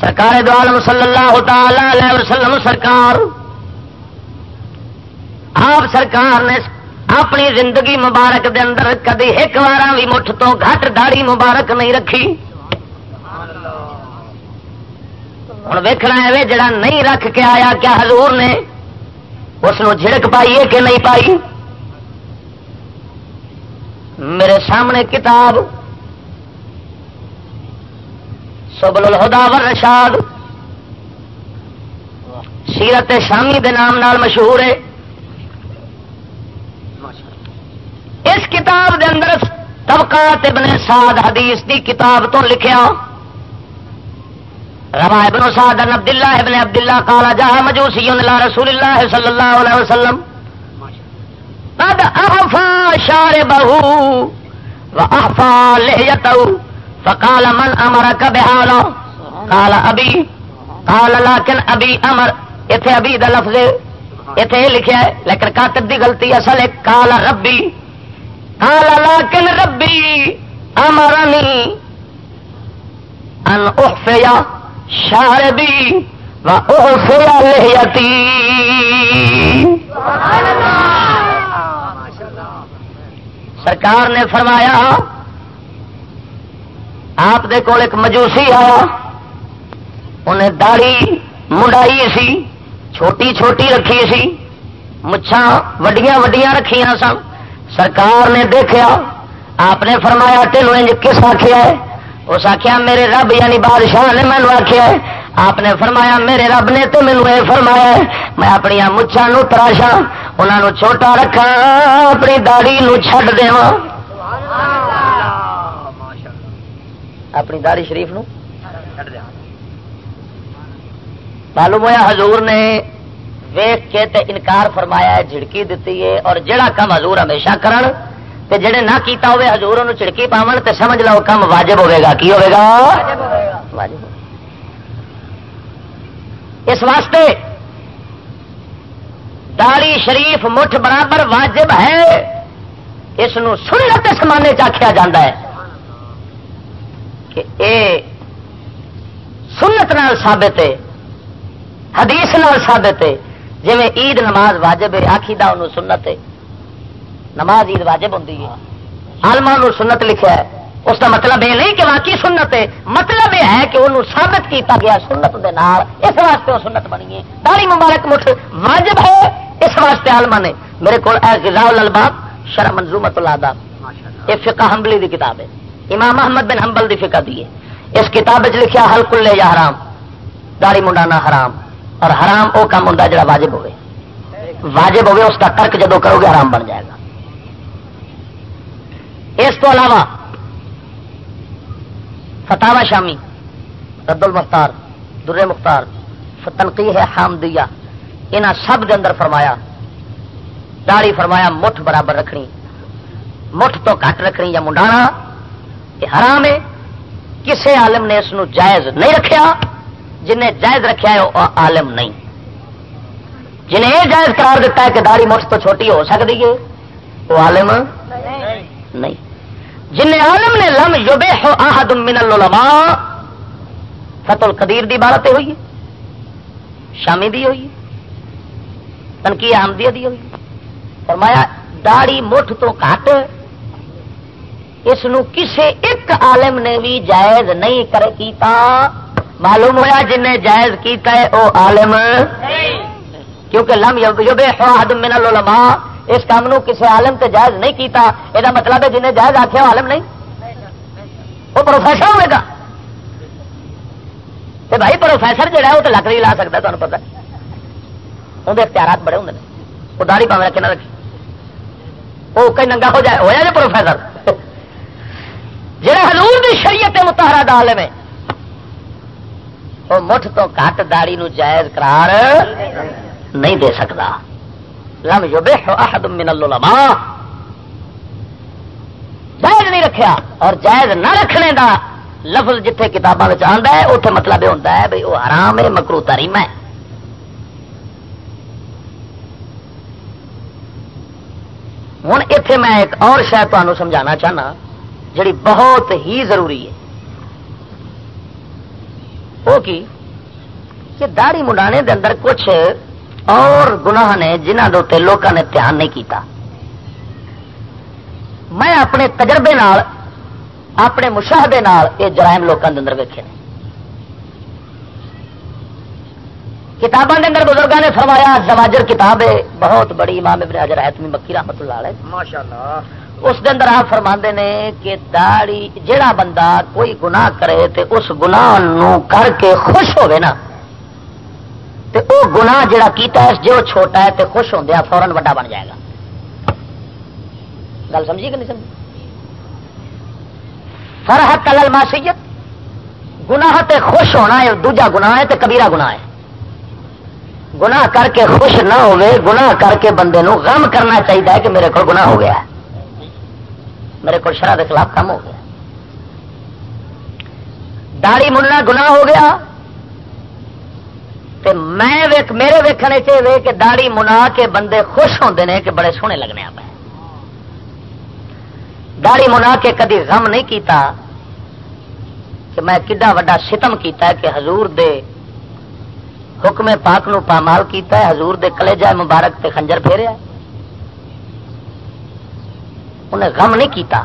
سرکار دو عالم صلی اللہ تعالی علیہ وسلم، سرکار۔ آپ سرکار نے اپنی زندگی مبارک دے اندر کدی ایک بار بھی مٹھ تو گھٹ داڑی مبارک نہیں رکھی۔ ہوں ویکنا ہے جڑا نہیں رکھ کے آیا، کیا حضور نے اس جھڑک پائی ہے کہ نہیں پائی؟ میرے سامنے کتاب سبل الہدا رشاد سیرت شامی دے نام نال مشہور ہے۔ اس کتاب دے اندر طبقات ابن سعد حدیث دی کتاب تو لکھیا۔ روا ابن سعد ان عبد الله ابن عبد الله قال جاء مجوسي الى رسول الله صلى الله عليه وسلم۔ قد اعفى شاربه واعفى لحيته فقال من امرك بهذا؟ قال ابي قال لكن ابي امر. اتے ابھی دا لفظ اتے لکھا ہے. لیکن کاتب دی غلطی اصل ہے. کال ربی. کال لكن ربی امرنی ان اخفیا شاربی و اخفیا لحیتی سرکار نے فرمایا آپ دے کول ایک مجوسی آیا انہیں داڑی منڈائی سی، چھوٹی چھوٹی رکھی سی مچھا وڈیاں وڈیاں رکھیاں سن۔ سرکار نے دیکھا آپ نے فرمایا تینوں انج کس آخیا ہے؟ اس آخیا میرے رب یعنی بادشاہ نے مینو آخیا ہے۔ آپ نے فرمایا، میرے رب نے تو مینو یہ فرمایا ہے۔ میں اپنی مچھا نو تراشا انہوں چھوٹا رکھا اپنی داڑی نو چھڈ دیا اپنی داڑی شریف نو؟ معلوم ہوا حضور نے ویخ کے تے انکار فرمایا ہے جھڑکی دیتی ہے اور جڑا کم حضور ہمیشہ کرن تے جڑے نہ کیتا ہوئے حضور انہوں چڑکی پاون تے سمجھ لو کم واجب ہوئے گا۔ کی ہوئے گا؟ واجب اس واسطے داڑی شریف مٹھ برابر واجب ہے۔ اس سنت سمانے چاخیا جا ہے۔ کہ اے سنت نال ثابت ہے، حدیث نال ثابت ہے۔ جی عید نماز واجب ہے آخی دا انہوں سنت ہے۔ نماز عید واجب ہوں آلما سنت لکھا ہے۔ اس کا مطلب یہ نہیں کہ واقعی سنت ہے مطلب یہ ہے کہ انہوں ثابت کیتا گیا سنت دے نال اس واسطے وہ سنت بنی ہے۔ داری مبارک مٹھ واجب ہے اس واسطے آلما نے۔ میرے کو غذا الباب شرح منظومت اللہ یہ فقہ حمبلی دی کتاب ہے۔ امام محمد بن حنبل دی فقہ دی ہے۔ اس کتاب لکھا حل کلے یا حرام؟ داڑی منڈانا حرام۔ اور حرام وہ کام ہوں جا واجب ہوے واجب ہوے اس کا ترک جدو کرو گے، حرام بن جائے گا۔ اس تو علاوہ فتح شامی، رد المختار در مختار تنقی ہے حامدیہ، انہاں سب دے اندر فرمایا داڑی فرمایا، مٹھ برابر رکھنی، مٹھ تو گھٹ رکھنی یا منڈانا یہ حرام ہے، کسے عالم نے اس جائز نہیں رکھیا، جنہیں جائز رکھا ہے، وہ عالم نہیں۔ جنہیں یہ جائز قرار دیتا ہے کہ داڑھی مٹھ تو چھوٹی ہو سکتی ہے، وہ عالم نہیں۔ جن عالم نے لم یوبے ہو آحد من العلماء فت القدیر دی بارت ہوئی شامی دی ہوئی تنقی آمدی دی ہوئی فرمایا داڑی مٹھ تو کٹ اس کسے ایک عالم نے بھی جائز نہیں کر کیتا۔ معلوم ہوا جن نے جائز کیتا ہے او عالم۔ کیونکہ لم حد من العلماء۔ اس کام نو کسی عالم تے جائز نہیں کیتا۔ یہ مطلب ہے جنہیں جائز آخیا عالم نہیں۔ وہ پروفیسر ہوئے گا۔ تے بھائی پروفیسر جہا وہ تو لکڑی لا سکتا تمہیں پتا اندر اختیارات بڑے ہوں وہ داڑی پاوے رکھے نہ رکھے۔ وہ کئی ننگا ہو جائے ہوا جائے جی پروفیسر؟ حضور دی شریعت متحرہ دا عالم ہے وہ مٹھ تو کٹ داڑی نو جائز قرار نہیں دے سکتا۔ لم یبح احد من العلماء۔ جائز نہیں رکھیا اور جائز نہ رکھنے دا لفظ جتھے کتاباں آتا ہے اتنے مطلب یہ ہوتا ہے بھائی وہ حرام ہے، مکرو تریم ہے۔ ہوں اتے میں ایک اور شاید تمہیں سمجھانا چاہنا۔ جڑی بہت ہی ضروری ہے۔ وہ کی؟ کہ داڑی منڈانے دے اندر کچھ اور گناہ نے جنہ دے لوگوں نے دھیان نہیں کیتا۔ میں اپنے تجربے نال، اپنے مشاہدے نال یہ جرائم لوگوں کے اندر ویکے کتابوں کے اندر بزرگوں نے فرمایا، زواجر کتاب ہے، بہت بڑی امام ابن حجر حتمی مکی رحمت اللہ علیہ۔ ماشاءاللہ۔ اس دے اندر آپ فرما نے کہ داڑی جڑا بندہ کوئی گناہ کرے تے اس گناہ نو کر کے خوش ہوئے نا، تے او گناہ جڑا کیتا ہے، جو چھوٹا ہے تے خوش ہوندیا فوراً وڈا بن جائے گا۔ گل سمجھی کہ نہیں سمجھی؟ فرحت کلل معصیت گناہ تے خوش ہونا ہے، دوجا گناہ ہے تے کبیرہ گناہ ہے۔ گناہ کر کے خوش نہ ہوئے، گناہ کر کے بندے نو غم کرنا چاہیے کہ میرے کو گناہ ہو گیا ہے۔ میرے کو شرح کے خلاف کم ہو گیا۔ داڑی مننا گناہ ہو گیا۔ تے میں ویک میرے ویکنے چاہیے کہ داڑی منا کے بندے خوش ہوندے نے کہ بڑے سونے لگنے آپ داڑی منا کے کدی غم نہیں کیتا کہ میں کڈا وڈا ستم کیتا ہے کہ حضور دے حکم پاک نو پامال کیتا ہے، حضور دے کلیجہ مبارک تے خنجر پھیریا انہیں غم نہیں کیتا،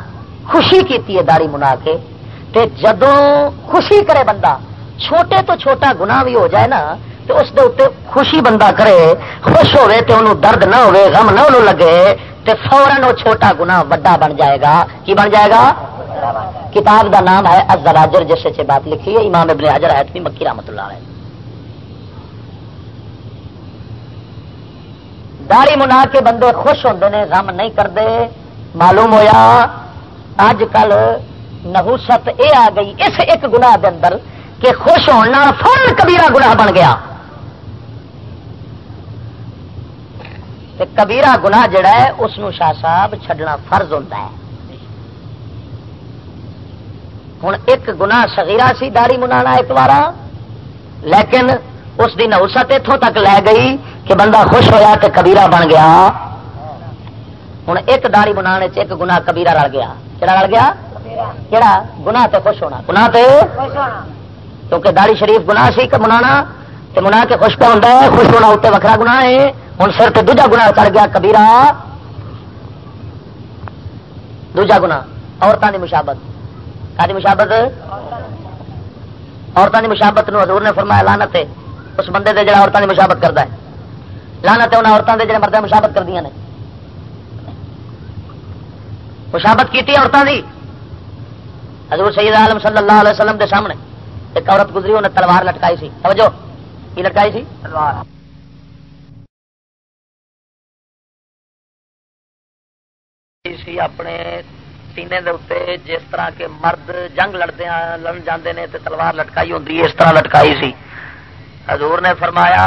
خوشی کیتی ہے داڑی منا کے۔ تے جدوں خوشی کرے بندہ، چھوٹے تو چھوٹا گناہ بھی ہو جائے نا تو اس دے اتنے خوشی بندہ کرے، خوش ہوئے تے انہوں درد نہ ہوئے غم نہ انہوں لگے، تے فوراً وہ چھوٹا گناہ وڈا بن جائے گا۔ کی بن جائے گا؟ کتاب دا نام ہے الزواجر جس سے بات لکھی ہے، امام ابن حجر حتمی مکی رحمت اللہ علیہ۔ داڑی منا کے بندے خوش ہوندے نے، غم نہیں کرتے معلوم ہویا اج کل نحوست یہ آ گئی، اس ایک گناہ دے اندر کہ خوش ہونا فل کبیرہ گناہ بن گیا۔ تے کبیرہ گناہ جڑا ہے، اس شاہ صاحب چھڈنا فرض ہوتا ہے۔ ہوں ایک گناہ صغیرہ سی داڑی منانا ایک بار لیکن اس کی نوسط اتوں تک لے گئی کہ بندہ خوش ہویا تے کبیرہ بن گیا۔ ہوں ایک داڑی بنا ایک گنا کبیرا رل گیا کہڑا رل گیا کہڑا گنا تے خوش ہونا گنا تے کیونکہ داڑی شریف گنا سی کہ منا منا کے خوش پہ ہوتا ہے خوش ہونا اتنے وکرا گنا ہے ہوں سر تے دوجا گنا چڑھ گیا کبیرا دوجا گنا عورتوں کی مشابت کا مشابت عورتوں کی مشابت نو حضور نے فرمایا لانت اس بندے دے جڑا عورتوں کی مشابت کرتا ہے لانت انہیں عورتوں کے جڑے مرد مشابت کر دیا نے مشابت کی عورتوں کی حضور سید عالم صلی اللہ علیہ وسلم کے سامنے ایک عورت گزری انہیں تلوار لٹکائی سی۔ توجہ کی لٹکائی سی؟ تلوار۔ سی اپنے سینے دے اتنے جس طرح کے مرد جنگ لڑتے لڑ جاندے نے تے تلوار لٹکائی ہوتی ہے اس طرح لٹکائی سی۔ حضور نے فرمایا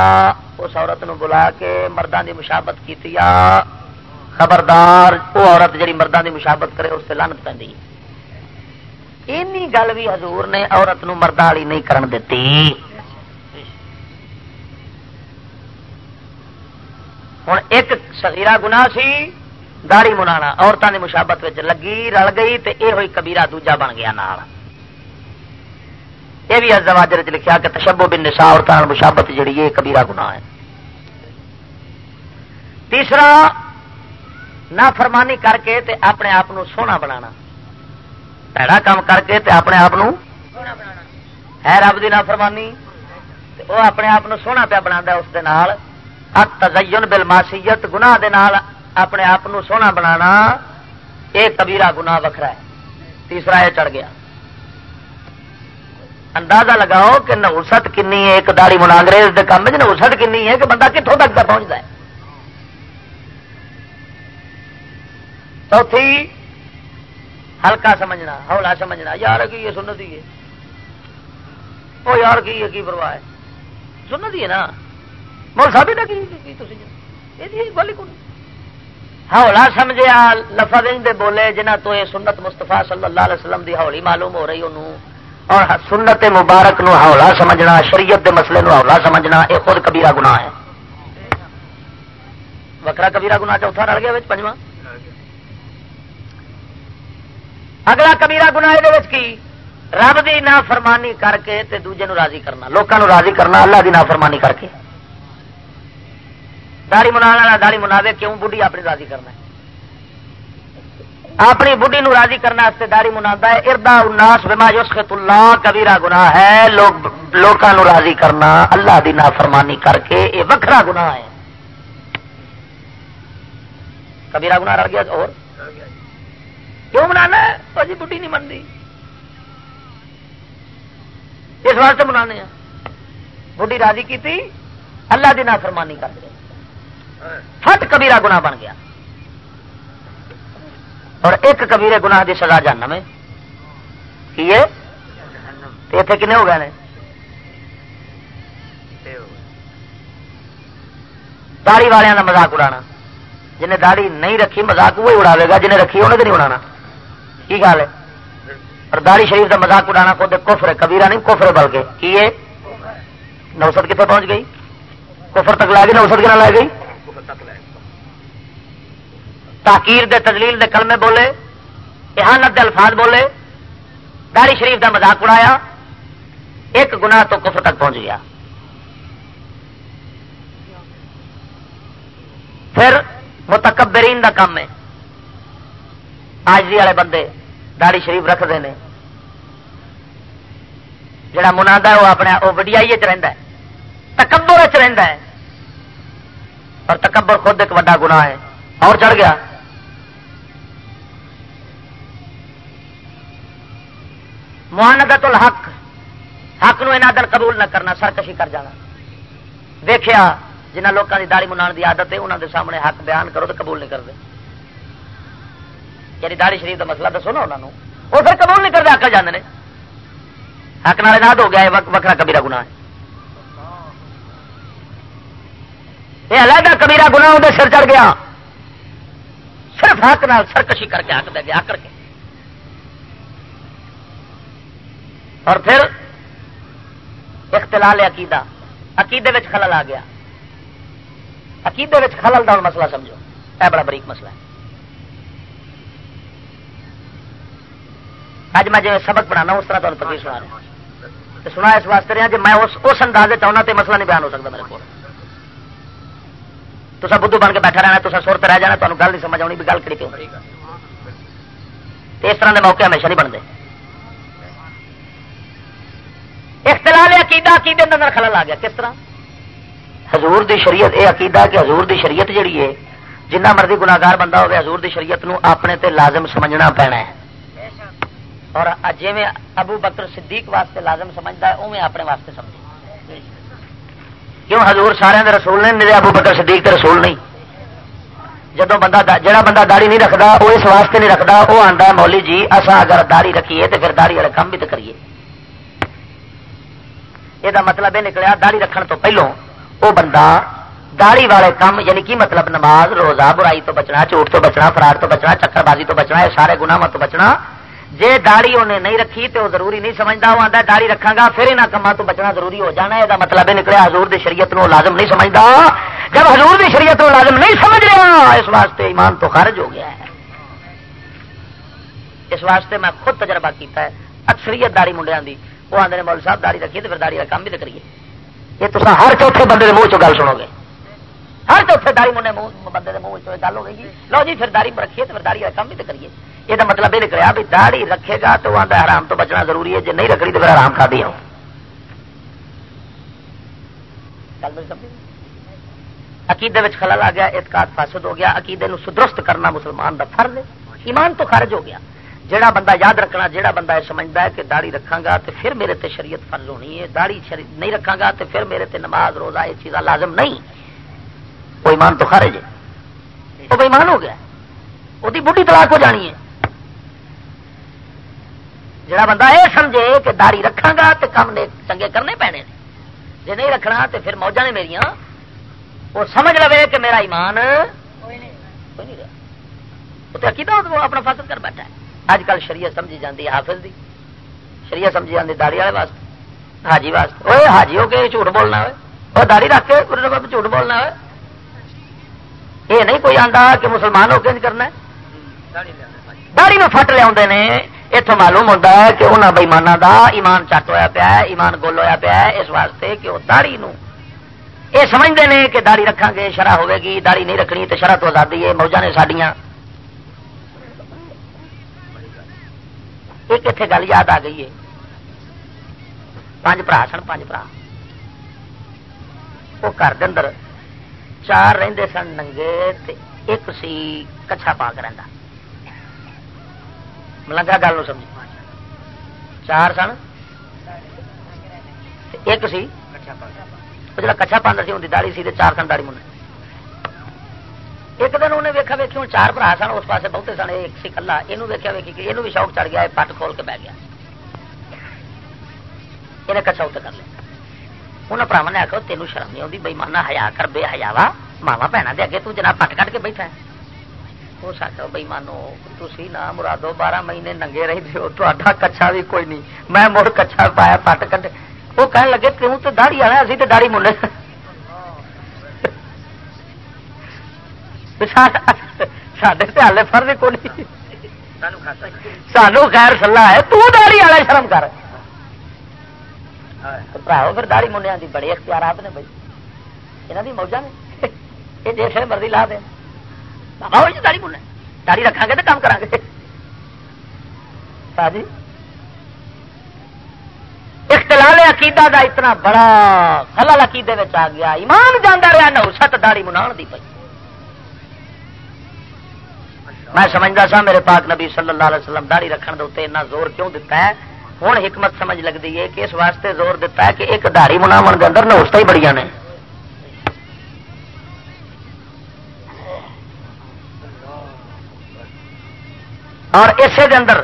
اس عورت نو بلا کے مردوں کی مشابت کی خبردار وہ عورت جی مردوں کی مشابت کرے اس سے لانت پہ گل بھی حضور نے عورت نو مرد والی نہیں کرن دیتی۔ ہوں ایک سگیرا گنا سی داڑی منا عورتوں کی مشابت لگی، رل گئی تو یہ ہوئی کبیرا دوجا بن گیا نال۔ یہ بھی ازواجر لکھا کہ تشبو بن نسا عورتوں مشابت جڑی ہے کبیرا گنا ہے۔ تیسرا نہ فرمانی کر کے تے اپنے آپ سونا بنا پیڑا کام کر کے تے اپنے آپ ہے رب کی نہ فرمانی وہ اپنے آپ سونا پیا بنا اس تزین بل ماسیت گنا اپنے آپ سونا بنا یہ کبیرا گنا وکرا ہے۔ تیسرا یہ چڑھ گیا۔ اندازہ لگاؤ کہ نوسط کنی ہے، ایک داڑی منا انگریز کے کام میں نوسط کنی ہے کہ بندہ کتوں تک پہنچتا ہے؟ چوتھی، ہلکا سمجھنا، ہولا سمجھنا، یار کی یہ سنتی ہے؟ وہ یار کی یہ کی پرواہ ہے؟ سننا دی ہے نا؟ مول صاحب ہی نہ کی گل کون؟ ہولا سمجھا لفظ دے بولے، جنہ تو یہ سنت مستفا صلی اللہ علیہ وسلم دی ہولی معلوم ہو رہی انہوں۔ اور سنت مبارک نو ہولا سمجھنا، شریعت دے مسئلے نو ہولا سمجھنا، یہ خود کبیرہ گناہ ہے۔ وکرا کبیرہ گناہ چوتھا رل گیا پنجواں۔ اگلا کبیرہ گنا یہ کی؟ رب کی نا فرمانی کر کے تے دوجے نو راضی کرنا لوگوں راضی کرنا، اللہ کی نا فرمانی کر کے۔ داڑی منا داڑی مناوے، کیوں بڑھی اپنی راضی کرنا ہے؟ اپنی بڑھی نو راضی کرنا داڑی منا ہے، اردا اناس بما یسخط اللہ، کبیرہ گناہ ہے، لوگ لوگوں راضی کرنا، اللہ دی نافرمانی کر کے، یہ وکھرا گناہ ہے۔ کبیرہ گناہ رہ گیا اور؟ کیوں منا جی بڑھی نہیں منتی اس واسطے منا بڑھی راضی کی تھی اللہ کی نافرمانی کر دیا فٹ کبیرا گنا بن گیا۔ اور ایک کبیرے گنا کی سزا جانا میں کی اتنے کنے ہو گئے داڑی والوں کا مزاق اڑانا۔ جنہیں داڑی نہیں رکھی مزاق وہی اڑاوے گا، جنہیں رکھی انہیں تو نہیں اڑانا۔ کی گل ہے؟ اور داڑی شریف کا مزاق اڑانا خود کفر ہے کبیرا نہیں کفر بلکہ۔ کی ہے؟ نوسط کتنے پہنچ گئی؟ کفر تک لا گئی، نوسط کے لے گئی؟ تاکیر دے تجلیل دے کلمے بولے، احانت دے الفاظ بولے داڑی شریف کا مزاق اڑایا، ایک گنا تو کفر تک پہنچ گیا۔ پھر متکبرین دا کام ہے۔ آجری والے بندے داڑی شریف رکھتے ہیں جڑا منا ہے وہ اپنے وہ وڈیائی رہتا ہے۔ تکبر رہتا ہے۔ اور تکبر خود ایک وا گنا ہے۔ اور چڑھ گیا۔ محاندت الحق۔ حق نو قبول نہ کرنا، سرکشی کر جانا۔ دیکھا جنہ لوگوں کی داڑی منا کی عادت ہے انہوں کے سامنے حق بیان کرو تو قبول نہیں کرتے۔ یعنی داڑی شریف کا مسئلہ دسو نا انہوں وہ پھر قبول نہیں کرتے آکل جانے حق نال ناد ہو گیا وکرا کبیرا گنا ہے یہ علیحدہ کبیرا گنا وہ سر چڑھ گیا صرف حق نال سرکشی کر کے حق دے گیا کر کے اور پھر اختلال عقیدہ عقیدے خلل آ گیا عقیدے خلل کا مسئلہ سمجھو یہ بڑا بریک مسئلہ ہے اج میں جی سبق پڑھانا اس طرح تمہیں پکی سنا رہا سنا اس واسطے رہا جی میں اس اندازے چاہنا تو مسئلہ نہیں بیان ہو سکتا میرے کو تو بدھو بن کے بیٹھا رہنا تو سر پہ رہ جانا تمہیں گل نہیں سمجھ آنی بھی گل کری کیوں؟ اس طرح کے موقع ہمیشہ نہیں بنتے۔ اختلاف عقیدہ عقیدے اندر خلل آ گیا، کس طرح؟ حضور دی شریعت یہ عقیدہ کہ حضور دی شریعت جڑی ہے، جنہ مرضی گناگار بندہ ہوگا حضور دی شریعت نو اپنے تے لازم سمجھنا پینا ہے۔ اور جی میں ابو بکر صدیق واسطے لازم سمجھتا ہے اوے اپنے واسطے سمجھے کیوں حضور سارے دے رسول نے میرے ابو بکر صدیق کے رسول نہیں؟ جدو بندہ جڑا بندہ داڑی نہیں رکھتا وہ اس واسطے نہیں رکھتا وہ آتا ہے مولی جی اصا اگر داڑی رکھیے تو پھر داڑی والے کام بھی تو کریے۔ یہ مطلب یہ نکلیا داڑی رکھنے تو پہلوں وہ بندہ داڑی والے کام یعنی کی مطلب؟ نماز، روزہ، برائی تو بچنا چوٹ تو بچنا فراڈ تو بچنا، چکر بازی تو بچنا، یہ سارے گنا تو بچنا جی داڑی انہیں نہیں رکھی تو ضروری نہیں سمجھتا، وہ آتا داڑی رکھا گا پھر یہاں کما تو بچنا ضروری ہو جانا یہ مطلب یہ نکلے، حضور دی شریعت نو لازم نہیں سمجھتا۔ جب حضور دی شریعت نو لازم نہیں سمجھ رہا، اس واسطے ایمان تو خارج ہو گیا ہے۔ اس واسطے میں خود تجربہ کیتا ہے، اکثریت داڑی منڈیا کی وہ آدھے مول صاحب داڑی رکھیے تو پھر داڑی کا کام بھی تو کریے۔ یہ تو ہر چوتھے بندے منہ چ گل سنو گے۔ ہر چوتھے داڑی منڈے بندے منہ گل ہو گئی جی۔ لو جی پھر داڑی رکھیے تو پھر داڑی کا کام بھی تو کریے۔ یہ مطلب یہ نکلا بھی داڑھی رکھے گا تو آتا حرام تو بچنا ضروری ہے جی نہیں رکھنی تو پھر آرام کھا دیا عقیدے خلل آ گیا، اعتقاد فاسد ہو گیا، عقیدے سدرست کرنا مسلمان کا فرض ہے۔ ایمان تو خارج ہو گیا۔ جہاں بندہ یاد رکھنا جہاں بندہ یہ سمجھتا ہے کہ داڑھی رکھا گا تو پھر میرے تے شریعت فرض ہونی ہے۔ داڑھی نہیں رکھا گا تو پھر میرے تے نماز، روزہ، یہ چیزاں لازم نہیں۔ وہ ایمان تو خارج ہے۔ وہ ایمان ہو گیا۔ وہ بڑھی طلاق ہو جانی ہے۔ جڑا بندہ یہ سمجھے کہ داڑھی رکھا گا تو کام نے چنگے کرنے پینے جی نہیں رکھنا تو پھر موجہ نے میرا وہ سمجھ لو کہ میرا ایمان کوئی نہیں۔ رہا۔ وہ تو عقیدہ وہ اپنا فاصل کر بیٹھا ہے۔ اج کل شریعت سمجھی جاتی حافظ دی۔ شریعت سمجھی جاتی داڑی والے واسطے۔ حاجی واسطے۔ وہ حاجی ہو کے جھوٹ بولنا ہوئے۔ وہ داڑی رکھ کے جھوٹ بولنا ہوئے۔ یہ نہیں کوئی آتا کہ مسلمان ہو کے کرنا داڑی میں فٹ لیا اتوں معلوم ہوتا ہے کہ انہوں بےمانا دا ایمان چٹ ہوا پیا ہے، ایمان گول ہوا پیا ہے۔ اس واسطے کہ وہ داڑی نو۔ یہ سمجھتے ہیں کہ داڑی رکھا گے، شرح ہوے گی داڑی نہیں رکھنی تو شرح تو آزادی ہے موجہ نے سڈیا ایک اتنے گل یاد آ گئی ہے۔ پانچ برا سن، پانچ برا وہ گھر اندر چار رہندے سن ننگے ایک سی کچھا پاک رہتا ملنگا گل سمجھ چار سن ایک سی جا کچھا پانا سی ان داڑی سی چار سن داڑی من ایک دن انہیں ویکا ویکھی ہوں چار برا سن اس پاس بہتے سن ایک سی کلا یہ ویکیا ویکھی کہ یہ بھی شوق چڑھ گیا پٹ کھول کے بہ گیا انہیں کچھا اتنے کر لیا انہیں پراوا نے آخو تینوں شرم نہیں آتی بئی مانا ہیا کر بے ہیا وا ماوا بھنا دے اگے تناب پٹ کٹ کے بیٹھا وہ سچ بئی مانو تھی نہ مرادو بارہ مہینے ننگے رہی ہو تو کچھا بھی کوئی نہیں میں مڑ کچھا پایا پٹ کٹ وہ کہنے لگے کیوں تو داڑی آنا اسی تو داڑی منڈے سڈے تو ہال فرض کو نہیں سانو خیر سلا ہے تو داڑی والا شرم کر پھر داڑی منڈیا کی بڑے اختیارات نے بھائی یہاں کی موجہ نے یہ جیسے مرضی لا دیں جی داڑی منہ داڑی رکھا گے تو کام کرا گے۔ جی اختلال عقیدہ دا اتنا بڑا خلل عقیدے آ گیا۔ ایمان جانا رہا نو ست داڑی منا دی پی میں سمجھتا سا، میرے پاک نبی صلی اللہ علیہ وسلم داڑی رکھنے دے اتنا زور کیوں دیتا ہے؟ ہوں حکمت سمجھ لگتی ہے کہ اس واسطے زور دیتا ہے کہ ایک دہڑی مناو کے اندر نوستا ہی بڑی نے۔ اور اسے دے اندر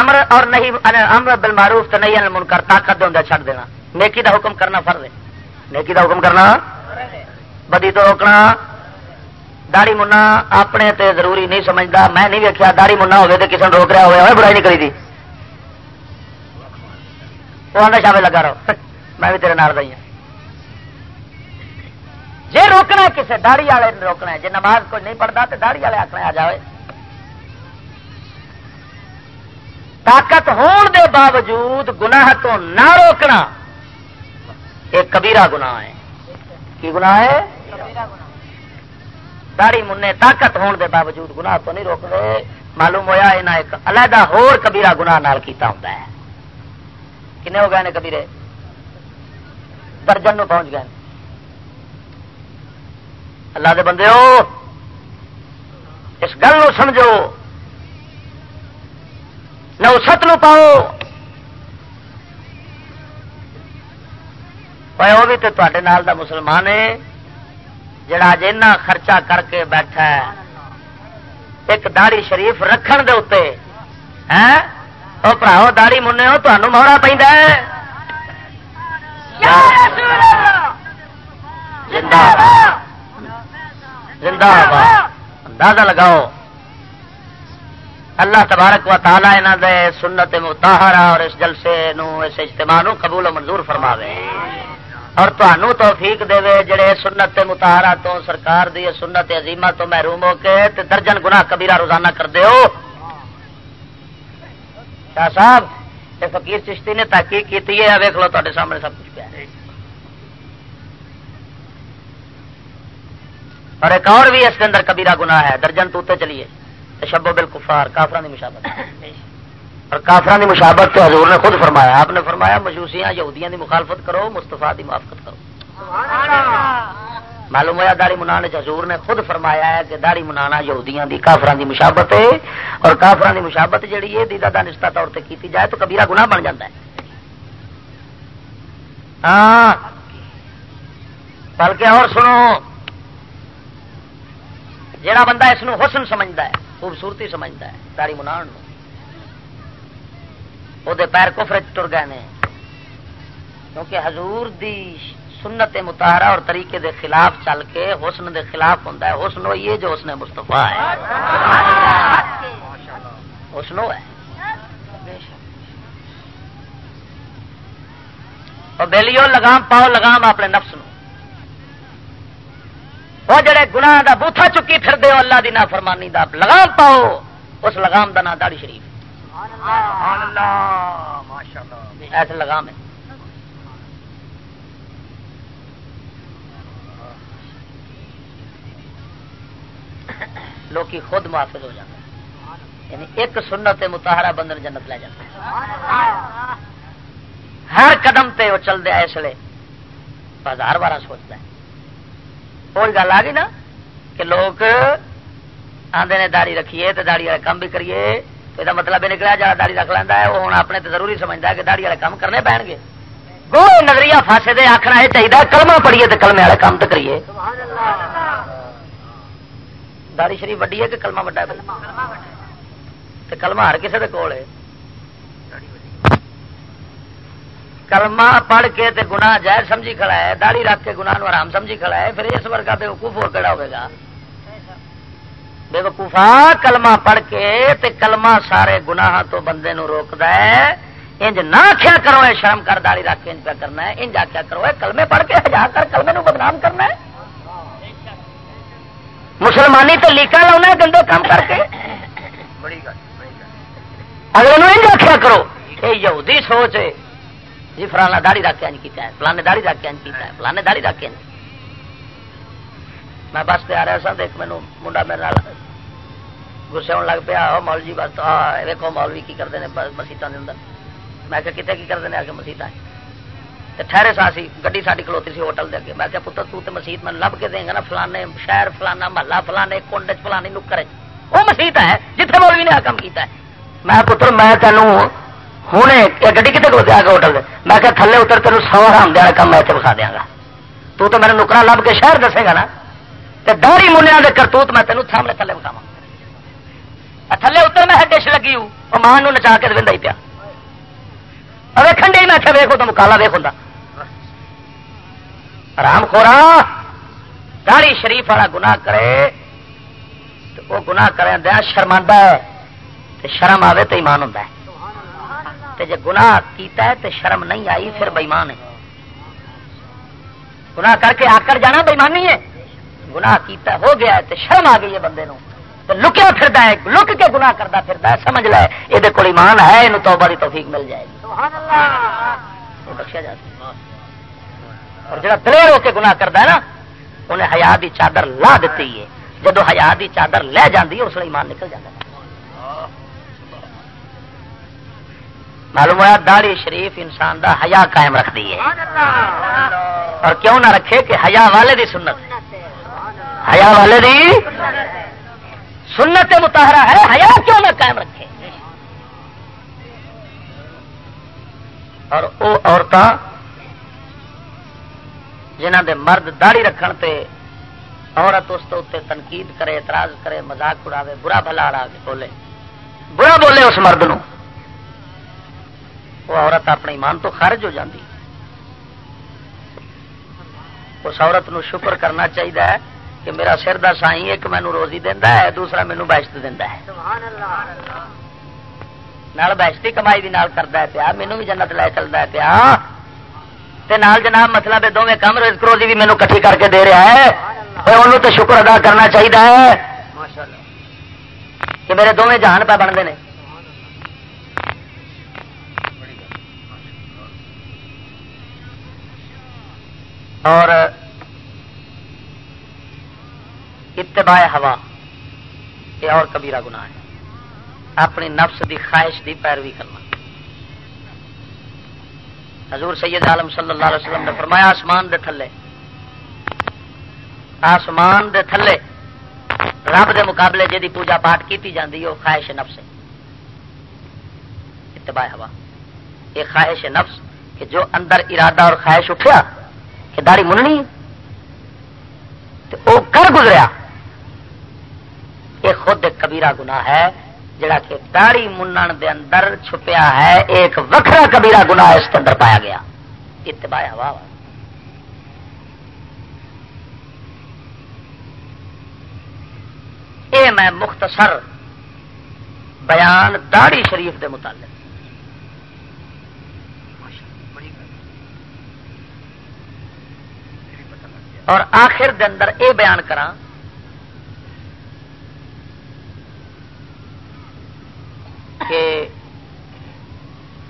امر اور نہیں یعنی امر بل معروف تو نہیں یعنی من کر طاقت دے چھڑ دینا۔ نیکی دا حکم کرنا فرض ہے۔ نیکی دا حکم کرنا بدی تو روکنا۔ داڑی منا اپنے تے ضروری نہیں سمجھتا میں نہیں ویکیا داڑی منا ہوگی تو کسی نے روک رہا ہوا برائی نہیں کری تھی وہ آدھا شامل لگا رہو۔ میں بھی تیرے نال دئی ہوں جی روکنا کسی داڑی والے روکنا ہے۔ جی نماز کوئی نہیں پڑھتا تو داڑی والے آخنا آ جائے طاقت ہون دے باوجود گناہ تو نہ روکنا ایک کبیرہ گناہ ہے۔ کی گناہ ہے؟ داڑی منہ، طاقت ہون دے باوجود گناہ تو نہیں روک دے معلوم ہوا یہاں ایک علیحدہ ہور کبیرہ گناہ نال کیتا ہوتا ہے۔ کنے ہو گئے نے کبیرے؟ درجن پہنچ گئے۔ اللہ دے بندے ہو، اس گل نو سمجھو۔ نو ست نو پاؤ۔ وہ بھی تو تے نال دا مسلمان ہے، جڑا اج خرچہ کر کے بیٹھا ہے۔ ایک داڑی شریف رکھن دے اتنے ہاں؟ ہے وہ پراؤ داڑی منہ ہو تمہوں مہرا پہ زندہ زندہ آباد اندازہ لگاؤ۔ اللہ تبارک و تعالی انہوں دے سنت متحرہ اور اس جلسے نو اس اجتماع نو قبول و منظور فرماوے۔ اور تنوع توفیق دے جڑے سنت متحرہ تو سرکار دی سنت عظیمہ تو محروم ہو کے تے درجن گناہ کبیرہ روزانہ کر دے ہو۔ شاہ صاحب، یہ فقیر چشتی نے تحقیق کی ہے۔ ویک لو تے سامنے سب کچھ پیا اور ایک اور بھی اس کے اندر کبیرہ گناہ ہے، درجن توتے چلیے۔ شبو بل کفار کافران کی مشابت۔ اور کافران کی مشابت تو حضور نے خود فرمایا۔ آپ نے فرمایا، مجوسیاں یہودیاں دی مخالفت کرو مستفا دی موافقت کرو۔ معلوم ہوا داڑی منا حضور نے خود فرمایا ہے کہ داڑی منانا یہودیاں دی، کافران دی مشابت ہے۔ اور کافران دی مشابت جہی ہے دیدا دانستہ طور پہ کی جائے تو کبیرہ گناہ بن جاتا ہے۔ ہاں۔ بلکہ اور سنو جڑا بندہ اس حسن سمجھتا ہے، خوبصورتی سمجھتا ہے داری منان وہ پیر کفر ٹر گئے نے۔ کیونکہ حضور دی سنت متارا اور طریقے دے خلاف چل کے حسن دے خلاف ہوں حسن ہوئی ہے جو اس نے مستفا ہے۔ حسن ہے۔ اور بیلیو لگام پاؤ لگام اپنے نفس نو۔ وہ جڑے گناہ دا بوتھا چکی پھر دے اللہ دی نافرمانی دا لگام پاؤ اس لگام دا نام داڑی شریف۔ ایسے لگام ہے لوکی خود محافظ ہو جاتا ہے۔ یعنی ایک سنت متحرا بندر جنت لے جاتا ہے۔ ہر قدم تے وہ چل دیا اس لیے ہزار بارہ سوچتا ہے۔ وہی گل آ گئی نا، کہ لوگ آدھے نے داڑی رکھیے تو داڑی والے کام بھی کریے یہ مطلب یہ نکلا جا داڑی رکھ لینا ہے، وہ ہوں اپنے تو ضروری سمجھتا ہے کہ داڑی والے کام کرنے پہن گے۔ گو نظریہ فاسے دے آخنا یہ چاہیے کلمہ پڑھیے تو کلمے والے کام تو کریے۔ داڑی شریف وڈی ہے کہ کلمہ وڈا ہے؟ کلمہ ہر کسی کے کول ہے۔ کلمہ پڑھ کے تے گناہ جائز سمجھی کھڑا ہے داڑی رکھ کے گناہ نو آرام سمجھی کھڑا ہے، پھر اس ورگا بے وقوف اور کہڑا ہوگا بے وقوفا کلمہ پڑھ کے تے کلمہ سارے گناہ تو بندے نو روک ہے۔ انج نہ کیا کرو ہے شرم کر داڑی رکھ کے انج پہ کرنا ہے۔ انج آخیا کرو ہے کلمے پڑھ کے ہجا کر کلمے نو بدنام کرنا ہے۔ مسلمانی تو لیکا لاؤنا گندے کام کر کے۔ اگر انج آخیا کرو یہ یہودی سوچ ہے۔ جی فلانا داڑی رکھ کے کیتا ہے، فلانے داڑی رکھ کے کیتا ہے، فلانے داڑی رکھ کے انج۔ میں بس پہ آ رہا سا دیکھ مینو منڈا میرے گسے ہونے لگ پیا۔ مول جی بس ویکو مولوی کی کرتے ہیں مسیطا کے اندر۔ میں کہ کتنے کی کرتے ہیں آ کے مسیطا ٹھہرے سا سی گی ساری کھلوتی سی ہوٹل دے میں کہ پتر، تو مسیت میں لب کے دیں گا نا، فلانے شہر، فلانا محلہ، فلانے کنڈ فلانی نکر وہ مسیت ہے جتنے مولوی نے آ کام کیا میں پتر، میں تینوں ہوں گی کتنے کو دیا گا ہوٹل میں کہ تھلے اتر تین سو حرام دیا کام میں اتنے بکھا دیا گا تو تو میرے نکرا لب کے شہر دسے گا نا داری منیا کے کرتوت میں تینوں سامنے تھلے بکھاوا تھلے اتر میں ڈش لگی ہوں اور ماں نچا کے دن ہی پیا ویکن ڈی میں ویکو تو مکالا ویک ہوں آرام خورا داڑی شریف والا گناہ کرے تو وہ گناہ کرے دیا شرمندہ ہے شرم آئے تو ایمان ہوتا ہے تے جے گناہ کیتا ہے تے شرم نہیں آئی پھر بےمان ہے۔ گناہ کر کے آکر جانا بےمانی ہے۔ گناہ کیتا ہو گیا ہے تے شرم آ گئی ہے بندے نو لکیا پھر ہے لک کے گناہ کرتا پھر ہے سمجھ لے یہ کو ایمان ہے یہ تو بڑی توفیق مل جائے گی۔ بخشیا جاتا اور جڑا دلیر ہو کے گناہ کرتا ہے نا انہیں حیا کی چادر لا دیتی ہے۔ جدو حیا کی چادر لے جاتی ہے اس لیے ایمان نکل جاتا ہے۔ معلوم ہوا داڑی شریف انسان دا حیا قائم رکھ دی ہے۔ اور کیوں نہ رکھے کہ حیا والے دی سنت۔ حیا والے دی سنت متحرہ ہے، حیا کیوں نہ قائم رکھے۔ اور وہ عورت جنہ دے مرد داڑی رکھن تے عورت اس اتنے تنقید کرے، اعتراض کرے مزاق اڑاوے، برا بھلا اڑا بولے۔ برا بولے اس مرد نو۔ وہ عورت اپنے ایمان تو خارج ہو جاتی اس عورت نو شکر کرنا چاہیے کہ میرا سر دا سائی ایک مینو روزی دینا ہے دوسرا مینو بحشت دینا ہے۔ نال بحشتی کمائی بھی نال کرتا ہے پیا مینو بھی جنت لے چلتا ہے پیا۔ تے نال جناب مطلب دونوں کم رزق روزی بھی مینو کٹھی کر کے دے رہا ہے۔ انہوں تو شکر ادا کرنا چاہیے کہ میرے دونوں جہان پہ بنتے ہیں۔ اور اتباع ہوا یہ اور کبیرہ گناہ ہے۔ اپنی نفس دی خواہش دی پیروی کرنا۔ حضور سید عالم صلی اللہ علیہ وسلم نے فرمایا، آسمان دے تھلے۔ آسمان دے تھلے رب دے مقابلے جی پوجا پاٹ کی جاتی وہ خواہش نفس ہے۔ اتباع ہوا۔ یہ خواہش نفس کہ جو اندر ارادہ اور خواہش اٹھیا کہ داڑی مننی وہ کر گزریا۔ یہ خود ایک کبیرہ گناہ ہے، جڑا کہ داڑی منن دے اندر چھپیا ہے، ایک وکھرا کبیرہ گناہ اس کے اندر پایا گیا۔ اتباع ہوا۔ اے میں مختصر بیان داڑی شریف دے متعلق۔ اور آخر دے اندر اے بیان کرا کہ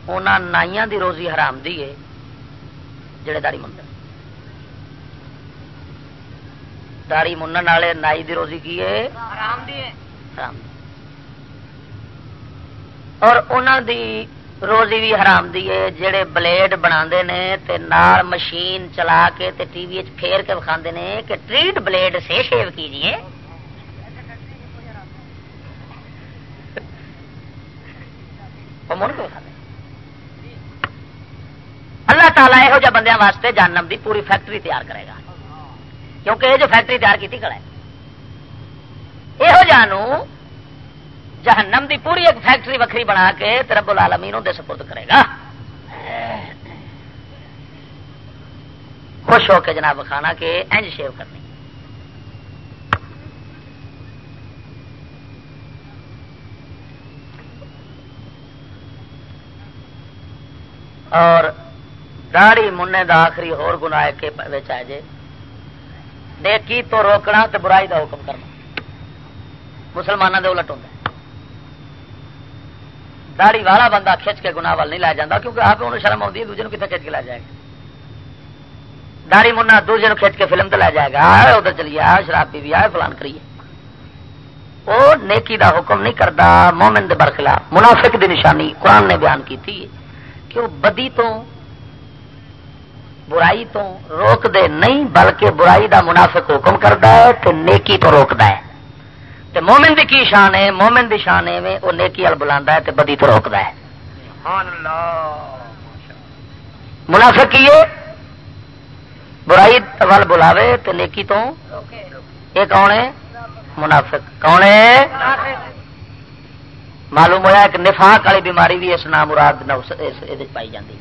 انہوں نائیاں دی روزی حرام دی ہے جڑے داڑی منڈ داڑی منن والے نائی دی روزی کی ہے؟ حرام دی حرام اور انہوں دی روزی بھی حرام دی ہے، جڑے بلیڈ بنا نے تے نال مشین چلا کے تے ٹی وی پھیر کے بکھا نے کہ ٹریٹ بلیڈ سے شیو کیجیے اللہ تعالیٰ یہو جہ بندیاں واسطے جانم دی پوری فیکٹری تیار کرے گا۔ کیونکہ یہ جو فیکٹری تیار کی کھڑا ہے یہ جہنم دی پوری ایک فیکٹری وکری بنا کے رب العالمین دے سپرد کرے گا۔ خوش ہو کے جناب کھانا کے انج شیو کرنی۔ اور داڑی مننے دا آخری ہور گنا کے آئے نیکی تو روکنا تو برائی دا حکم کرنا۔ مسلمانوں دے الٹ ہوں داڑی والا بندہ کھچ کے گنا وال نہیں لایا جاتا کیونکہ آپ انہوں شرم آتی ہے، دوجے کتنے کھچ کے لا جائے گا؟ داڑی منا دوجے کھچ کے فلم تو لے جائے گا ادھر چلیے آ شراب پی بھی آئے فلان کریے۔ وہ نیکی دا حکم نہیں کرتا مومن دے برخلاف، منافق دی نشانی قرآن نے بیان کی تھی کہ وہ بدی تو، برائی تو روک دے نہیں، بلکہ برائی دا منافق حکم کرتا ہے تو نیکی تو روکتا ہے۔ تے مومن دی کی شان ہے؟ مومن دی شان ہے وہ نیکی وال بلا ہے تے بدی تو روکتا ہے۔ منافق کی برائی وال بلاوے تو نیکی تو یہ کون ہے؟ منافق۔ کون ہے؟ معلوم ہوا کہ نفاق والی بیماری بھی اس نام مراد پائی جاتی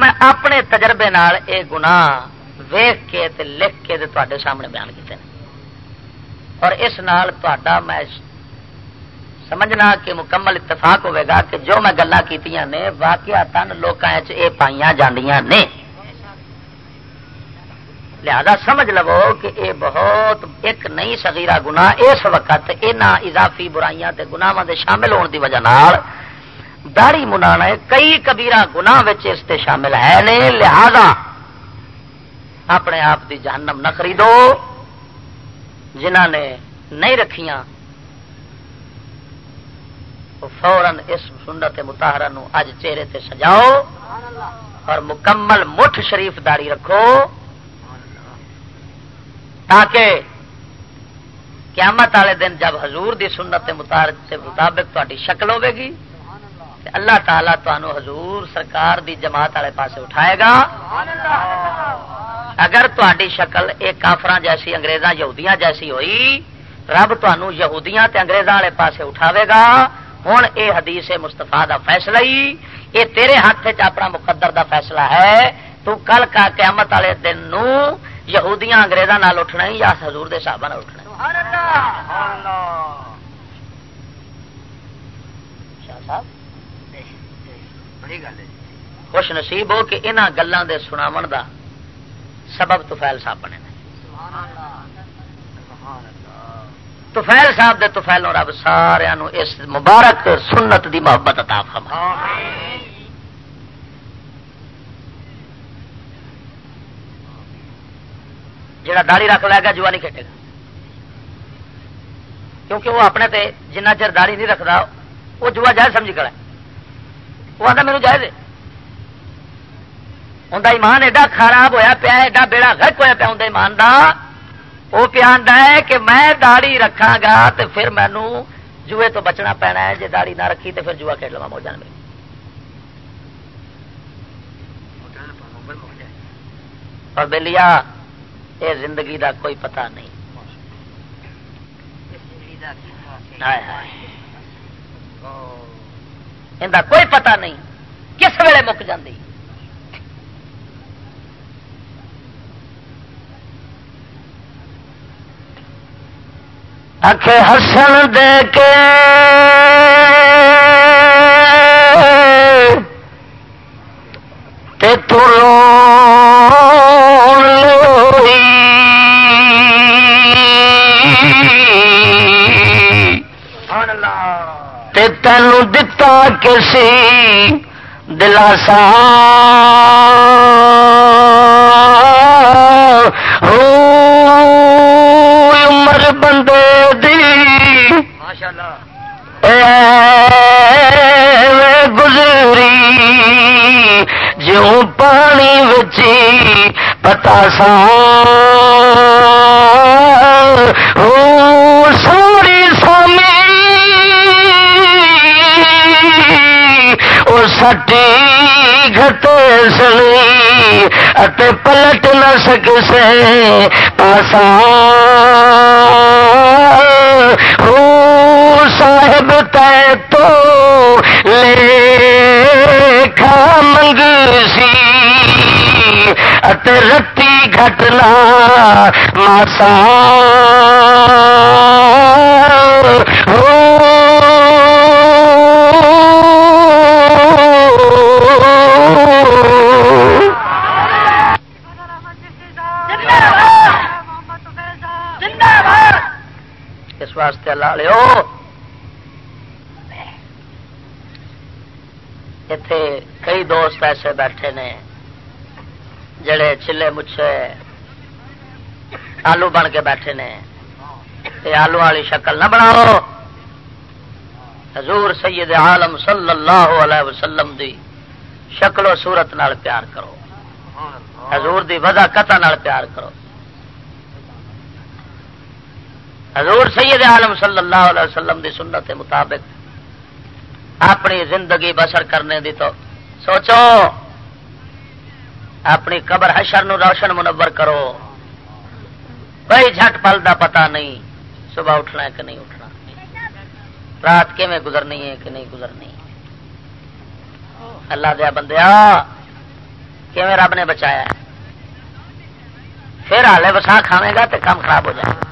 میں اپنے تجربے نال اے گناہ ویخ کے تے لکھ کے تے سامنے بیان کیتے ہیں اور اس نال تا میں سمجھنا کہ مکمل اتفاق ہوئے گا کہ جو میں گلا کی نے، واقعہ تن لوگوں یہ پائیا نے۔ لہذا سمجھ لو کہ اے بہت ایک نئی سگیرا گنا اس وقت یہاں اضافی برائیاں تے گناواں دے شامل ہونے دی وجہ نال داڑی منا کئی کبیرا گنا اس تے شامل ہے نے۔ لہذا اپنے آپ دی جہنم نہ خریدو۔ جنہ نے نہیں رکھیاں فورن اس سنت متاہرہ نو اج چہرے تے سجاؤ اور مکمل مٹھ شریف داڑی رکھو۔ تاکہ قیامت والے دن جب حضور دی سنت مطابق تاری شکل ہوے گی اللہ تعالیٰ تمہوں حضور سرکار دی جماعت والے پاسے اٹھائے گا۔ اگر تاری شکل ایک کافر جیسی انگریزاں یہودیاں جیسی ہوئی رب تمہوں یہودیاں تے انگریزاں والے پاسے اٹھاوے گا۔ ہوں اے حدیث مستفا دا فیصلہ ہی یہ تیرے ہاتھ اپنا مقدر دا فیصلہ ہے۔ تو کل کا قیامت والے دن نو یہودیاں انگریزاں نال اٹھنا ہی یا حضور دے صحابہ نال اٹھنا شاہ صاحب؟ جی۔ خوش نصیب ہو کہ انہوں گلوں کے سناو دا سبب توفیل صاحب بنے توفیل صاحب دے توفیلوں رب سارا اس مبارک سنت دی محبت عطا فرما جڑا داڑی رکھ لے گا جوا نہیں کھٹے گا۔ کیونکہ وہ اپنے تے جنہ چر داڑی نہیں رکھتا وہ جوا جائز سمجھ کر وہ آتا میرے جائز ہے. ان کا ایمان ایڈا خراب ہوا پیا، ایڈا بیڑا گرک ہوا پیا اندر ایمان دا وہ پیا ہے کہ میں داڑی رکھا گا تو پھر مینو جوئے تو بچنا پینا ہے جی داڑی نہ رکھی تو پھر جوا کھیل لوا موجان میری۔ اور بلیا یہ زندگی دا کوئی پتہ نہیں۔ ان کوئی پتہ نہیں کس ویلے مک جی اکھے حسن دے کے تے تینوں دتا کسی دلاسا۔ عمر بندے دی۔ گزری۔ جوں پانی بچی پتا سا سٹی گھتے سنی اتے پلٹ نہ سکسے، پاسا۔ ہو صاحب تے تو لے کھا منگ سی رتی گھٹنا، ماسا۔ واسطے لال اتے کئی دوست ایسے بیٹھے نے جڑے چلے مچھے آلو بن کے بیٹھے نے آلو والی شکل نہ بناؤ حضور سید عالم صلی اللہ علیہ وسلم دی شکل و صورت نال پیار کرو حضور دی وضا کتا نال پیار کرو حضور سید عالم صلی اللہ علیہ وسلم دی سنت کے مطابق اپنی زندگی بسر کرنے دی تو سوچو، اپنی قبر حشر نو روشن منور کرو۔ کوئی جھٹ پل دا پتا نہیں صبح اٹھنا ہے کہ نہیں اٹھنا۔ رات کیون گزرنی ہے کہ نہیں گزرنی۔ اللہ دیا بندیا کیون رب نے بچایا پھر ہالے وسا کھاوے گا تو کام خراب ہو جائے۔ گا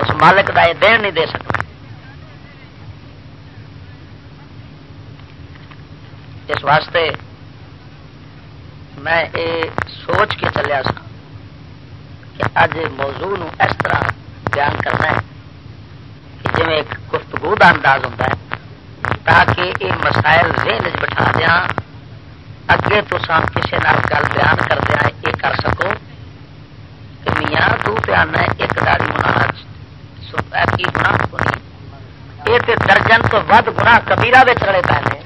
اس مالک کا یہ دین نہیں دے سکتا۔ اس واسطے میں یہ سوچ کے چلیا سا کہ اج موضوع نو اس طرح بیان کرنا ہے کہ جی ایک گفتگو کا انداز ہوتا ہے، تاکہ یہ مسائل ذہن بٹھا دیا اگے تو سام کسی گل بیان کر دیا یہ کر سکو۔ کہ میاں، تو پیانا ایک داڑی منانا کی گنا یہ درجن تو ود گنا کبھی رڑے پے